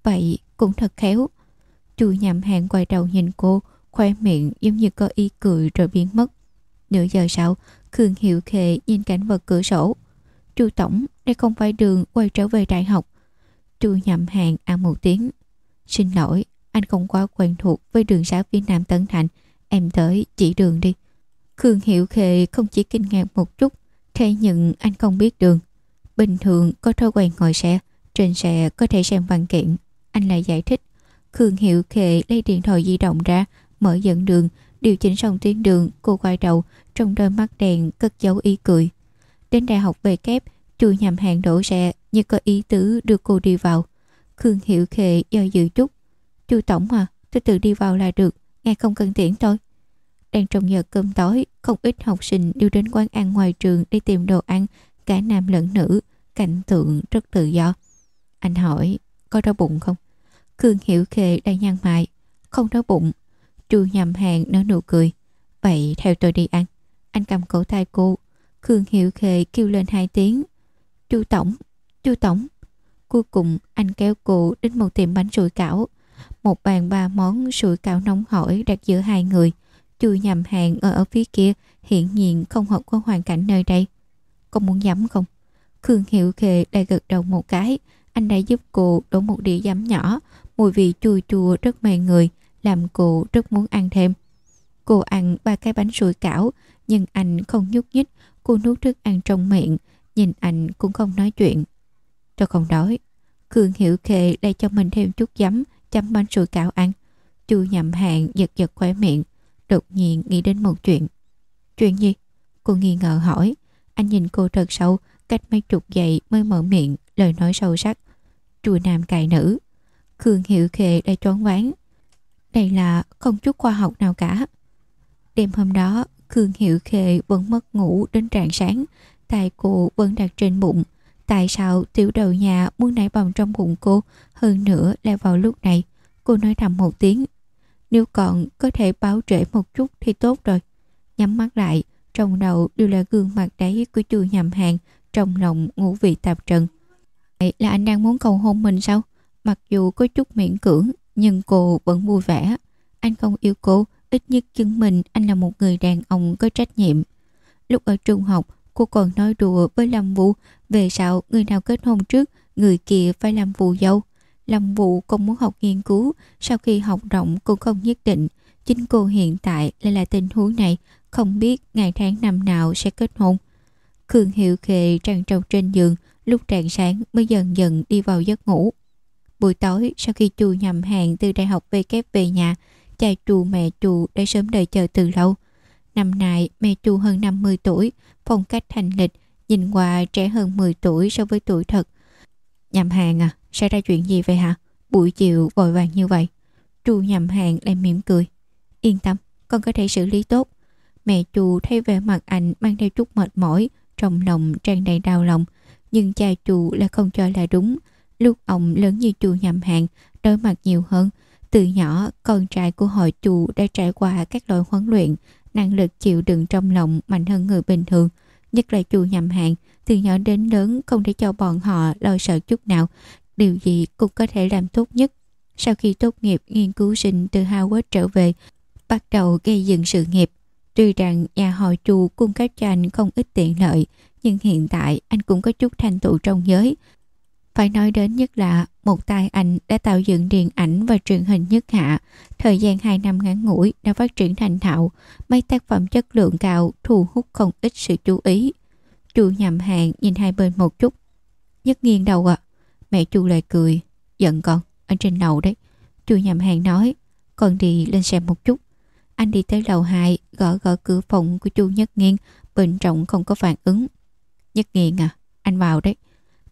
Vậy cũng thật khéo. Chu nhầm hàng quay đầu nhìn cô, khoe miệng giống như có ý cười rồi biến mất. Nửa giờ sau, Khương Hiểu Khê nhìn cảnh vật cửa sổ. Chu Tổng, đây không phải đường quay trở về đại học. Chu nhầm hàng ăn một tiếng. Xin lỗi, anh không quá quen thuộc với đường xá phía Nam tân Thành. Em tới chỉ đường đi. Khương Hiểu Khề không chỉ kinh ngạc một chút, thế nhưng anh không biết đường. Bình thường có thói quen ngồi xe, trên xe có thể xem văn kiện. Anh lại giải thích. Khương Hiểu Khề lấy điện thoại di động ra, mở dẫn đường, điều chỉnh xong tuyến đường, cô quay đầu, trong đôi mắt đèn cất dấu ý cười. Đến đại học về kép, chu nhầm hàng đổ xe như có ý tứ đưa cô đi vào. Khương Hiểu Khệ do dự chút. Chu Tổng à, tôi tự đi vào là được, nghe không cần tiễn tôi. Đang trong giờ cơm tối, không ít học sinh đều đến quán ăn ngoài trường để tìm đồ ăn, cả nam lẫn nữ, cảnh tượng rất tự do. Anh hỏi, có đau bụng không? Khương Hiểu Khệ đang nhăn mại, không đau bụng. Chu nhầm hàng nở nụ cười. Vậy theo tôi đi ăn. Anh cầm cổ tay cô. Khương Hiệu Khệ kêu lên hai tiếng. Chu Tổng, Chu Tổng. Cuối cùng anh kéo cô đến một tiệm bánh sủi cảo. Một bàn ba món sủi cảo nóng hổi đặt giữa hai người. Chu nhầm hàng ở ở phía kia hiện nhiên không hợp với hoàn cảnh nơi đây. Con muốn nhắm không? Khương Hiệu Khề đã gật đầu một cái. Anh đã giúp cô đổ một đĩa giấm nhỏ. Mùi vị chua chua rất mê người, làm cô rất muốn ăn thêm. Cô ăn ba cái bánh sủi cảo, nhưng anh không nhúc nhích. Cô nuốt thức ăn trong miệng, nhìn anh cũng không nói chuyện. Tôi không đói. Khương Hiểu Khê lại cho mình thêm chút giấm, chấm bánh sủi cảo ăn. Chu nhậm hàng giật giật khóe miệng, đột nhiên nghĩ đến một chuyện. Chuyện gì? Cô nghi ngờ hỏi. Anh nhìn cô thật sâu, cách mấy chục giây mới mở miệng, lời nói sâu sắc. Chùa nam cài nữ. Khương Hiểu kệ đã choáng váng. Đây là không chút khoa học nào cả. Đêm hôm đó, Khương Hiểu kệ vẫn mất ngủ đến rạng sáng, tay cô vẫn đặt trên bụng. Tại sao tiểu đầu nhà muốn nảy bồng trong bụng cô hơn nữa là vào lúc này? Cô nói thầm một tiếng. Nếu còn có thể báo trễ một chút thì tốt rồi. Nhắm mắt lại, trong đầu đều là gương mặt đấy của chùa nhầm hàng, trong lòng ngủ vị tạp trần. Vậy là anh đang muốn cầu hôn mình sao? Mặc dù có chút miễn cưỡng, nhưng cô vẫn vui vẻ. Anh không yêu cô, ít nhất chứng minh anh là một người đàn ông có trách nhiệm. Lúc ở trung học, cô còn nói đùa với Lâm Vũ về sau người nào kết hôn trước, người kia phải làm vụ dâu. Lâm Vũ cũng muốn học nghiên cứu, sau khi học rộng cũng không nhất định. Chính cô hiện tại lại là tình huống này, không biết ngày tháng năm nào sẽ kết hôn. Khương Hiệu Khệ tràn trọc trên giường, lúc rạng sáng mới dần dần đi vào giấc ngủ. Buổi tối, sau khi chu nhầm hàng từ đại học VK về nhà, cha chu mẹ chu đã sớm đợi chờ từ lâu. Năm nay, mẹ chu hơn 50 tuổi, phong cách thành lịch, nhìn qua trẻ hơn 10 tuổi so với tuổi thật. Nhầm hàng à, xảy ra chuyện gì vậy hả? Buổi chiều vội vàng như vậy. Chu nhầm hàng lại mỉm cười. Yên tâm, con có thể xử lý tốt. Mẹ chu thấy vẻ mặt anh mang theo chút mệt mỏi, trong lòng tràn đầy đau lòng. Nhưng cha chu là không cho là đúng. Lúc ông lớn như chu nhầm hàng, đối mặt nhiều hơn. Từ nhỏ, con trai của họ chu đã trải qua các loại huấn luyện, năng lực chịu đựng trong lòng mạnh hơn người bình thường. Nhất là chu nhầm hàng, từ nhỏ đến lớn không để cho bọn họ lo sợ chút nào. Điều gì cũng có thể làm tốt nhất. Sau khi tốt nghiệp nghiên cứu sinh từ Howard trở về, bắt đầu gây dựng sự nghiệp. Tuy rằng nhà họ chu cung cấp cho anh không ít tiện lợi, nhưng hiện tại anh cũng có chút thành tựu trong giới. Phải nói đến nhất là một tài ảnh đã tạo dựng điện ảnh và truyền hình nhất hạ. Thời gian 2 năm ngắn ngủi đã phát triển thành thạo, mấy tác phẩm chất lượng cao thu hút không ít sự chú ý. Chu nhầm hàng nhìn hai bên một chút. Nhất nghiêng đầu ạ. À. Mẹ chu lại cười. Giận con, ở trên lầu đấy. Chu nhầm hàng nói, con đi lên xem một chút. Anh đi tới lầu 2, gõ gõ cửa phòng của chu Nhất Nghiên, bên trong không có phản ứng. Nhất Nghiên à, anh vào đấy.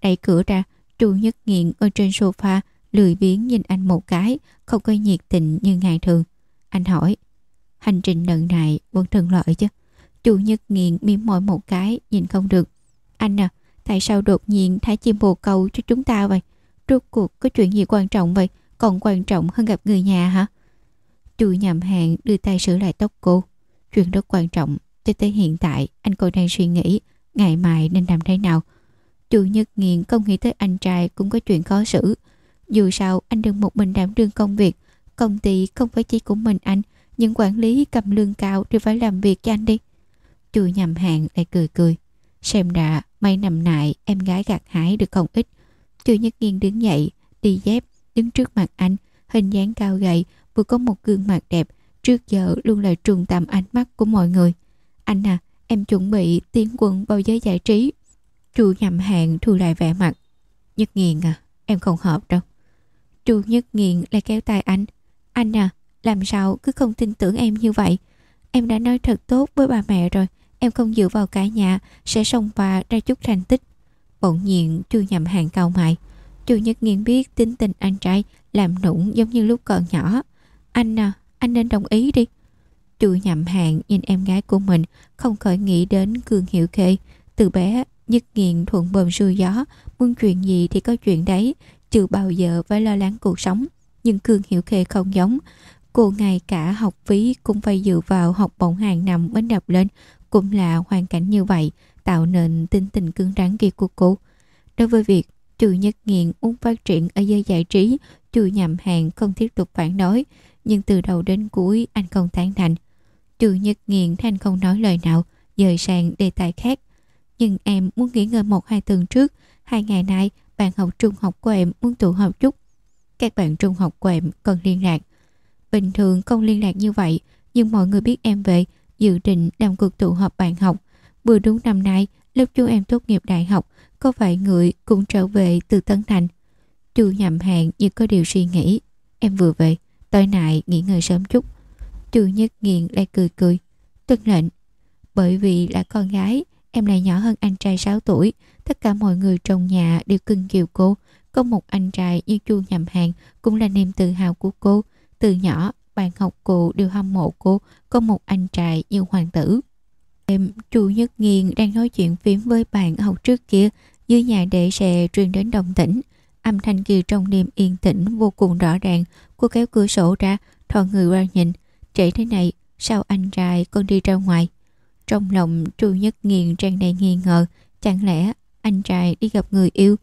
Đẩy cửa ra, chu Nhất nghiện ở trên sofa, lười biếng nhìn anh một cái, không có nhiệt tình như ngày thường. Anh hỏi, hành trình lần này vẫn thuận lợi chứ? Chu Nhất nghiện mím môi một cái, nhìn không được. Anh à, tại sao đột nhiên thả chim bồ câu cho chúng ta vậy? Rốt cuộc có chuyện gì quan trọng vậy? Còn quan trọng hơn gặp người nhà hả? Chu nhầm hàng đưa tay sửa lại tóc cô. Chuyện rất quan trọng. Cho tới hiện tại anh còn đang suy nghĩ ngày mai nên làm thế nào. Chu Nhất Nghiện không nghĩ tới anh trai cũng có chuyện khó xử. Dù sao anh đừng một mình đảm đương công việc. Công ty không phải chỉ của mình anh. những quản lý cầm lương cao thì phải làm việc cho anh đi. Chu nhầm hàng lại cười cười. Xem đã, may nằm nại, em gái gạt hái được không ít. Chu Nhất Nghiên đứng dậy, đi dép, đứng trước mặt anh. Hình dáng cao gầy, vừa có một gương mặt đẹp. Trước giờ luôn là trung tâm ánh mắt của mọi người. Anh à, em chuẩn bị tiến quân vào giới giải trí. Chu nhầm hàng thu lại vẻ mặt. Nhất nghiền à, em không hợp đâu. Chu nhất nghiền lại kéo tay anh. Anh à, làm sao cứ không tin tưởng em như vậy? Em đã nói thật tốt với bà mẹ rồi. Em không dựa vào cả nhà, sẽ xông pha ra chút thành tích. Bỗng nhiên Chu nhầm hàng cao mại. Chu nhất nghiền biết tính tình anh trai làm nũng giống như lúc còn nhỏ. Anh à, anh nên đồng ý đi. Chu nhậm hàng nhìn em gái của mình không khỏi nghĩ đến cường Hiệu Khê. Từ bé, nhất nghiện thuận bờm xuôi gió, muốn chuyện gì thì có chuyện đấy, chưa bao giờ phải lo lắng cuộc sống. Nhưng Cương hiểu Khê không giống. Cô ngay cả học phí cũng phải dựa vào học bổng hàng năm mới đập lên. Cũng là hoàn cảnh như vậy, tạo nên tinh tình cứng rắn kia của cô. Đối với việc Chu Nhất Nghiện muốn phát triển ở giới giải trí, Chu nhầm hàng không tiếp tục phản đối, nhưng từ đầu đến cuối anh không tán thành. Chu Nhất Nghiện thanh không nói lời nào, dời sang đề tài khác. Nhưng em muốn nghỉ ngơi một hai tuần trước, hai ngày nay bạn học trung học của em muốn tụ họp chút. Các bạn trung học của em cần liên lạc. Bình thường không liên lạc như vậy, nhưng mọi người biết em về, dự định làm cuộc tụ họp bạn học. Vừa đúng năm nay, lúc chú em tốt nghiệp đại học, có vài người cũng trở về từ Tân Thành. Chu nhầm hàng như có điều suy nghĩ. Em vừa về, tối nay nghỉ ngơi sớm chút. Chu Nhất Nghiện lại cười cười. Tuân lệnh. Bởi vì là con gái, em lại nhỏ hơn anh trai 6 tuổi. Tất cả mọi người trong nhà đều cưng chiều cô. Có một anh trai như Chu Nhầm Hàng cũng là niềm tự hào của cô. Từ nhỏ, bạn học cô đều hâm mộ cô. Có một anh trai như hoàng tử. Em, Chu Nhất Nghiên đang nói chuyện phím với bạn học trước kia. Dưới nhà đệ xe truyền đến đồng tĩnh. Âm thanh kia trong đêm yên tĩnh vô cùng rõ ràng. Cô kéo cửa sổ ra, thò người ra nhìn. Trễ thế này, sao anh trai con đi ra ngoài? Trong lòng Chu Nhất Nghiền tràn đầy nghi ngờ, chẳng lẽ anh trai đi gặp người yêu?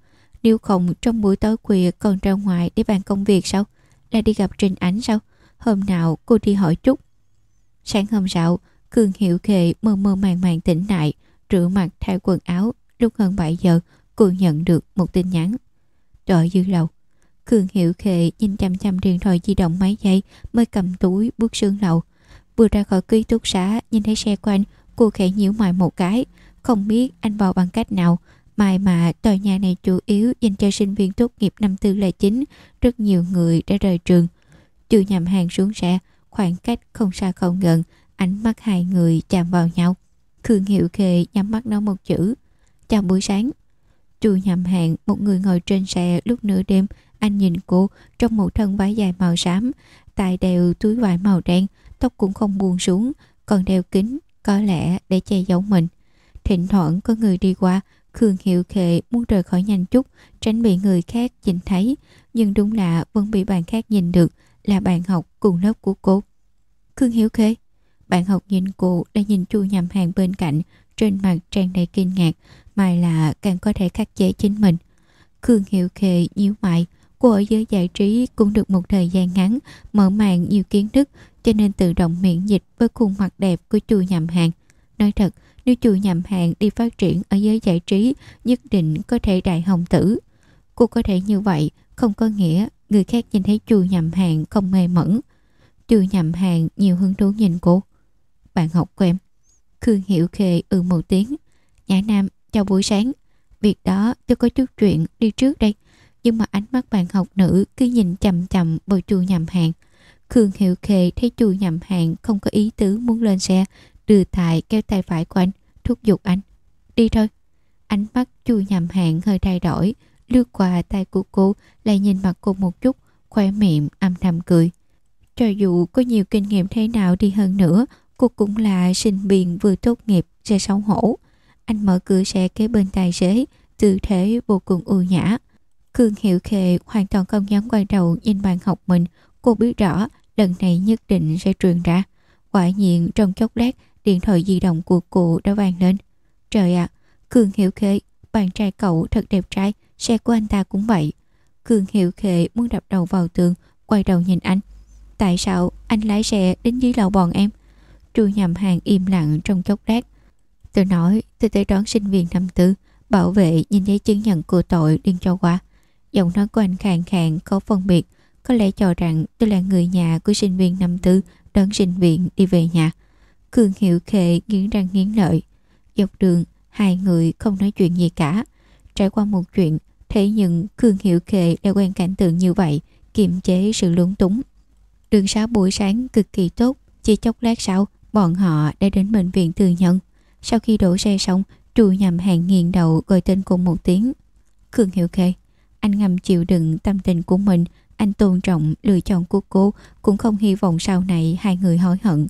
Nếu không trong buổi tối khuya còn ra ngoài để bàn công việc sao? Là đi gặp Trình Ánh sao? Hôm nào cô đi hỏi chút. Sáng hôm sau, Cường Hiệu Khệ mơ mơ màng màng tỉnh lại, rửa mặt thay quần áo. Lúc hơn 7 giờ, cô nhận được một tin nhắn. Đợi dư lâu. Cường Hiệu Khệ nhìn chăm chăm điện thoại di động mấy giây mới cầm túi bước sương lầu. Vừa ra khỏi ký túc xá, nhìn thấy xe của anh, cô khẽ nhíu mày một cái. Không biết anh vào bằng cách nào, mai mà tòa nhà này chủ yếu dành cho sinh viên tốt nghiệp năm tư là chính, rất nhiều người đã rời trường. Chưa nhầm hàng xuống xe, khoảng cách không xa không gần, ánh mắt hai người chạm vào nhau. Khương Hiệu Khê nhắm mắt nói một chữ. Chào buổi sáng. Chu nhầm hàng, một người ngồi trên xe lúc nửa đêm, anh nhìn cô trong một thân váy dài màu xám, tay đeo túi vải màu đen, tóc cũng không buông xuống, còn đeo kính, có lẽ để che giấu mình. Thỉnh thoảng có người đi qua, Khương Hiệu Khệ muốn rời khỏi nhanh chút, tránh bị người khác nhìn thấy, nhưng đúng là vẫn bị bạn khác nhìn được là bạn học cùng lớp của cô. Khương Hiệu Khệ Bạn học nhìn cô đã nhìn chu nhầm hàng bên cạnh, trên mặt tràn đầy kinh ngạc, mai là càng có thể khắc chế chính mình. Khương Hiệu Khệ nhíu mày, Cô ở giới giải trí cũng được một thời gian ngắn, mở màn nhiều kiến thức, cho nên tự động miễn dịch với khuôn mặt đẹp của chu nhầm hàng. Nói thật, nếu chu nhầm hàng đi phát triển ở giới giải trí, nhất định có thể đại hồng tử. Cô có thể như vậy, không có nghĩa người khác nhìn thấy chu nhầm hàng không mê mẩn. Chu nhầm hàng nhiều hứng thú nhìn cô. Bạn học của em. Khương Hiểu Khề ừ một tiếng. Nhã Nam, chào buổi sáng. Việc đó tôi có chút chuyện đi trước đây nhưng mà ánh mắt bạn học nữ cứ nhìn chầm chầm vào chu nhầm hàng. Khương Hiệu Khề thấy chu nhầm hàng không có ý tứ muốn lên xe, đưa tài kéo tay phải của anh, thúc giục anh. Đi thôi. Ánh mắt chu nhầm hàng hơi thay đổi, lướt qua tay của cô, lại nhìn mặt cô một chút, khoe miệng âm thầm cười. Cho dù có nhiều kinh nghiệm thế nào đi hơn nữa, cô cũng là sinh viên vừa tốt nghiệp, sẽ xấu hổ. Anh mở cửa xe kế bên tài xế, tư thế vô cùng ưu nhã. Khương Hiệu Khệ hoàn toàn không dám quay đầu nhìn bạn học mình. Cô biết rõ lần này nhất định sẽ truyền ra. Quả nhiên trong chốc lát điện thoại di động của cô đã vang lên. Trời ạ, à, Khương Hiệu Khệ, bạn trai cậu thật đẹp trai, xe của anh ta cũng vậy. Cường Hiệu Khệ muốn đập đầu vào tường, quay đầu nhìn anh. Tại sao anh lái xe đến dưới lầu bọn em? Chu nhầm hàng im lặng trong chốc lát. Tôi nói tôi tới đón sinh viên năm tư, bảo vệ nhìn giấy chứng nhận của tội điên cho qua. Giọng nói của anh khàn khàn có phân biệt, có lẽ cho rằng tôi là người nhà của sinh viên năm tư đón sinh viên đi về nhà. Cường Hiệu Khệ nghiến răng nghiến lợi. Dọc đường, hai người không nói chuyện gì cả. Trải qua một chuyện, thế nhưng Cường Hiệu Khệ đã quen cảnh tượng như vậy, kiềm chế sự lúng túng. Đường xá buổi sáng cực kỳ tốt, chỉ chốc lát sau, bọn họ đã đến bệnh viện tư nhân. Sau khi đổ xe xong, trù nhầm hàng nghiền đầu gọi tên cùng một tiếng. Cường Hiệu Khệ, anh ngầm chịu đựng tâm tình của mình, anh tôn trọng lựa chọn của cô, cũng không hy vọng sau này hai người hối hận.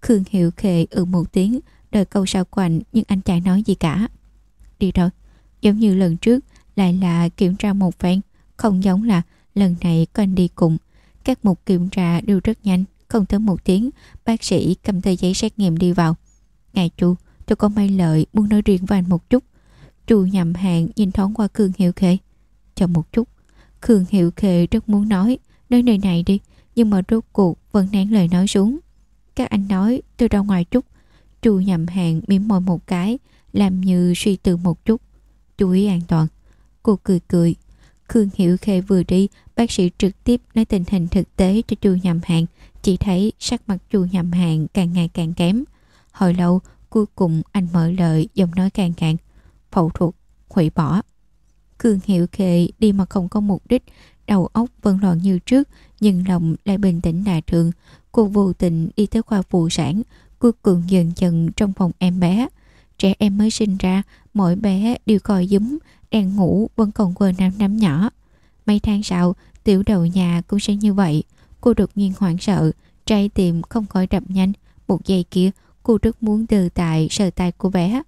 Khương Hiệu Khệ ừ một tiếng, đợi câu sau của anh nhưng anh chẳng nói gì cả. Đi rồi, giống như lần trước, lại là kiểm tra một phen, không giống là lần này có anh đi cùng. Các mục kiểm tra đều rất nhanh, không tới một tiếng, bác sĩ cầm tờ giấy xét nghiệm đi vào. Ngài chu, tôi có may lợi muốn nói riêng với anh một chút. Chu nhầm hàng nhìn thoáng qua Khương Hiệu Khệ. Chờ một chút. Khương Hiệu Khệ rất muốn nói, nói nơi này đi, nhưng mà rốt cuộc vẫn nén lời nói xuống. Các anh nói tôi ra ngoài chút. Chu nhầm hàng mỉm môi một cái, làm như suy tư một chút. Chú ý an toàn. Cô cười cười. Khương Hiểu Khê vừa đi, bác sĩ trực tiếp nói tình hình thực tế cho chu nhầm hàng. Chỉ thấy sắc mặt chu nhầm hàng càng ngày càng kém. Hồi lâu, cuối cùng anh mở lời giọng nói càng càng. Phẫu thuật, hủy bỏ cường hiệu kệ đi mà không có mục đích, đầu óc vẫn loạn như trước, nhưng lòng lại bình tĩnh lạ thường. Cô vô tình đi tới khoa phụ sản, cuối cùng dần dần trong phòng em bé. Trẻ em mới sinh ra, mỗi bé đều coi dúm, đang ngủ vẫn còn quơ nam nắm nhỏ. Mấy tháng sau, tiểu đầu nhà cũng sẽ như vậy. Cô đột nhiên hoảng sợ, trái tim không khỏi đập nhanh. Một giây kia, cô rất muốn từ tại sờ tay của bé.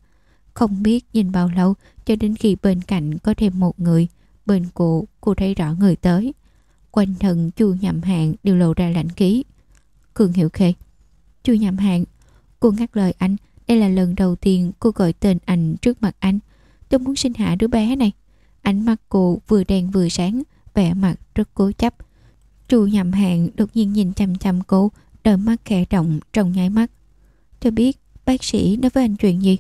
Không biết nhìn bao lâu cho đến khi bên cạnh có thêm một người. Bên cô, cô thấy rõ người tới. Quanh thân chu nhậm hạng đều lộ ra lạnh khí. Cường Hiểu Khê. Chu nhậm hạng, Cô ngắt lời anh. Đây là lần đầu tiên cô gọi tên anh trước mặt anh. Tôi muốn sinh hạ đứa bé này. Ánh mắt cô vừa đen vừa sáng vẻ mặt rất cố chấp. Chu nhậm hạng đột nhiên nhìn chăm chăm cô Đôi mắt khẽ động trong nháy mắt. Tôi biết bác sĩ nói với anh chuyện gì.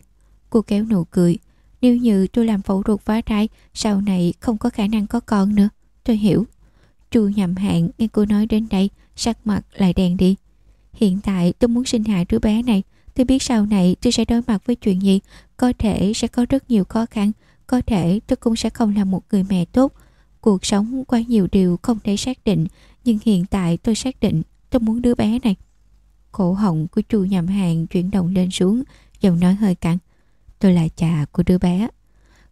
Cô kéo nụ cười. Nếu như tôi làm phẫu thuật phá thai Sau này không có khả năng có con nữa. Tôi hiểu. Chu nhầm hạn, nghe cô nói đến đây, Sắc mặt lại đèn đi. Hiện tại tôi muốn sinh hạ đứa bé này. Tôi biết sau này tôi sẽ đối mặt với chuyện gì. Có thể sẽ có rất nhiều khó khăn. Có thể tôi cũng sẽ không là một người mẹ tốt. Cuộc sống quá nhiều điều không thể xác định, Nhưng hiện tại tôi xác định Tôi muốn đứa bé này. Cổ họng của chu nhầm hàng chuyển động lên xuống, Giọng nói hơi cạn. Tôi là cha của đứa bé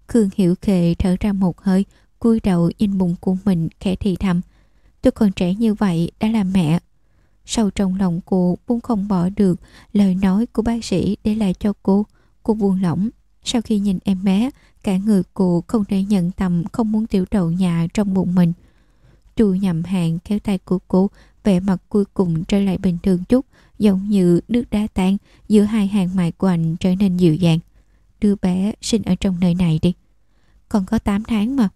Khương Hiểu Khề thở ra một hơi cúi đầu nhìn bụng của mình khẽ thì thầm Tôi còn trẻ như vậy đã là mẹ Sâu trong lòng cô cũng không bỏ được lời nói của bác sĩ để lại cho cô. Cô buồn lỏng. Sau khi nhìn em bé, cả người cô không thể nhận tầm không muốn tiểu đầu nhà trong bụng mình. Chu nhầm hàng kéo tay của cô, vẻ mặt cuối cùng trở lại bình thường chút, giống như nước đá tan giữa hai hàng mày của anh trở nên dịu dàng. Đứa bé sinh ở trong nơi này đi. Còn có 8 tháng mà.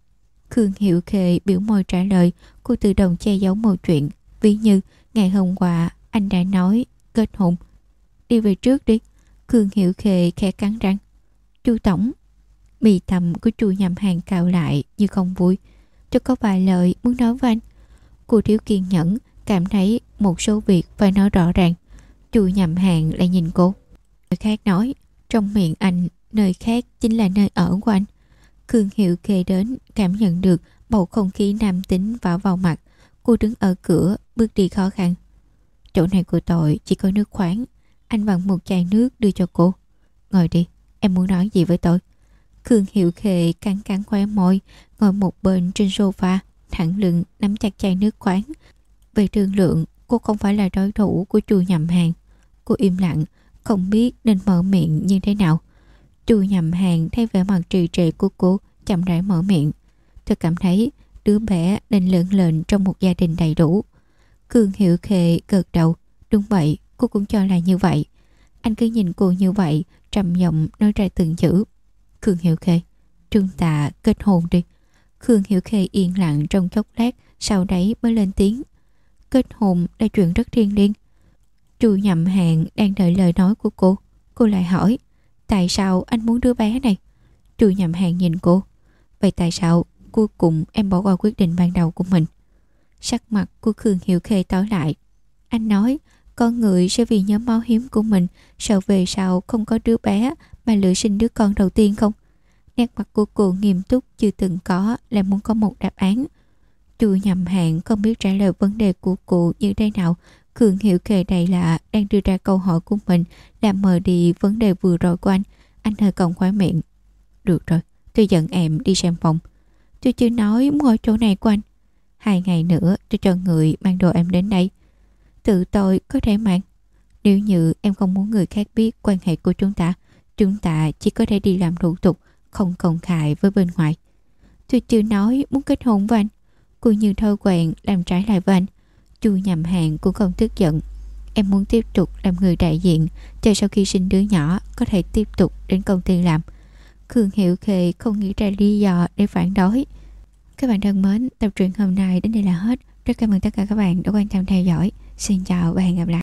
Khương Hiệu Khê biểu môi trả lời, cô tự động che giấu một chuyện. Ví như Ngày hôm qua anh đã nói kết hôn Đi về trước đi Khương Hiệu Khề khẽ cắn răng Chu Tổng Mì thầm của chu nhầm hàng cào lại như không vui Tôi có vài lời muốn nói với anh Cô thiếu kiên nhẫn Cảm thấy một số việc phải nói rõ ràng Chu nhầm hàng lại nhìn cô Người khác nói Trong miệng anh Nơi khác chính là nơi ở của anh. Khương Hiệu kề đến, Cảm nhận được bầu không khí nam tính vào vào mặt. Cô đứng ở cửa, bước đi khó khăn. Chỗ này của tội chỉ có nước khoáng. Anh vặn một chai nước đưa cho cô. Ngồi đi, Em muốn nói gì với tôi? Khương Hiệu Khề cắn cắn khóe môi, Ngồi một bên trên sofa, Thẳng lưng nắm chặt chai nước khoáng. Về thương lượng, Cô không phải là đối thủ của chùa nhầm hàng. Cô im lặng, Không biết nên mở miệng như thế nào chu nhầm hàng thay vẻ mặt trì trệ của cô Chậm rãi mở miệng Tôi cảm thấy đứa bé nên lớn lên trong một gia đình đầy đủ. Cương hiệu Khê gật đầu. Đúng vậy, cô cũng cho là như vậy. Anh cứ nhìn cô như vậy, trầm giọng nói ra từng chữ. Cương hiệu Khê, Trương Tạ kết hôn đi. Khương Hiểu Khê yên lặng trong chốc lát, sau đấy mới lên tiếng. Kết hôn là chuyện rất thiên liêng. Chu nhậm hàng đang đợi lời nói của cô. Cô lại hỏi, tại sao anh muốn đứa bé này? Trừ nhầm hàng nhìn cô. Vậy tại sao cuối cùng em bỏ qua quyết định ban đầu của mình? Sắc mặt của Khương Hiểu Khê tối lại. Anh nói, con người sẽ vì nhóm máu hiếm của mình sợ về sau không có đứa bé mà lựa sinh đứa con đầu tiên không? Nét mặt của cô nghiêm túc chưa từng có là muốn có một đáp án. Chu nhầm hạn không biết trả lời vấn đề của cụ như thế nào. Cường hiểu kề đầy là đang đưa ra câu hỏi của mình làm mờ đi vấn đề vừa rồi của anh. Anh hơi còng khóe miệng. Được rồi, tôi dẫn em đi xem phòng. Tôi chưa nói muốn ở chỗ này của anh. Hai ngày nữa tôi cho người mang đồ em đến đây. Tự tôi có thể mang. Nếu như em không muốn người khác biết quan hệ của chúng ta, chúng ta chỉ có thể đi làm thủ tục, không công khai với bên ngoài. Tôi chưa nói muốn kết hôn với anh. Cô như thơ quen làm trái lại với anh. Chu nhầm hàng cũng không tức giận. Em muốn tiếp tục làm người đại diện cho sau khi sinh đứa nhỏ có thể tiếp tục đến công ty làm. Khương Hiệu Khề không nghĩ ra lý do để phản đối. Các bạn thân mến, tập truyện hôm nay đến đây là hết. Rất cảm ơn tất cả các bạn đã quan tâm theo dõi. Xin chào và hẹn gặp lại.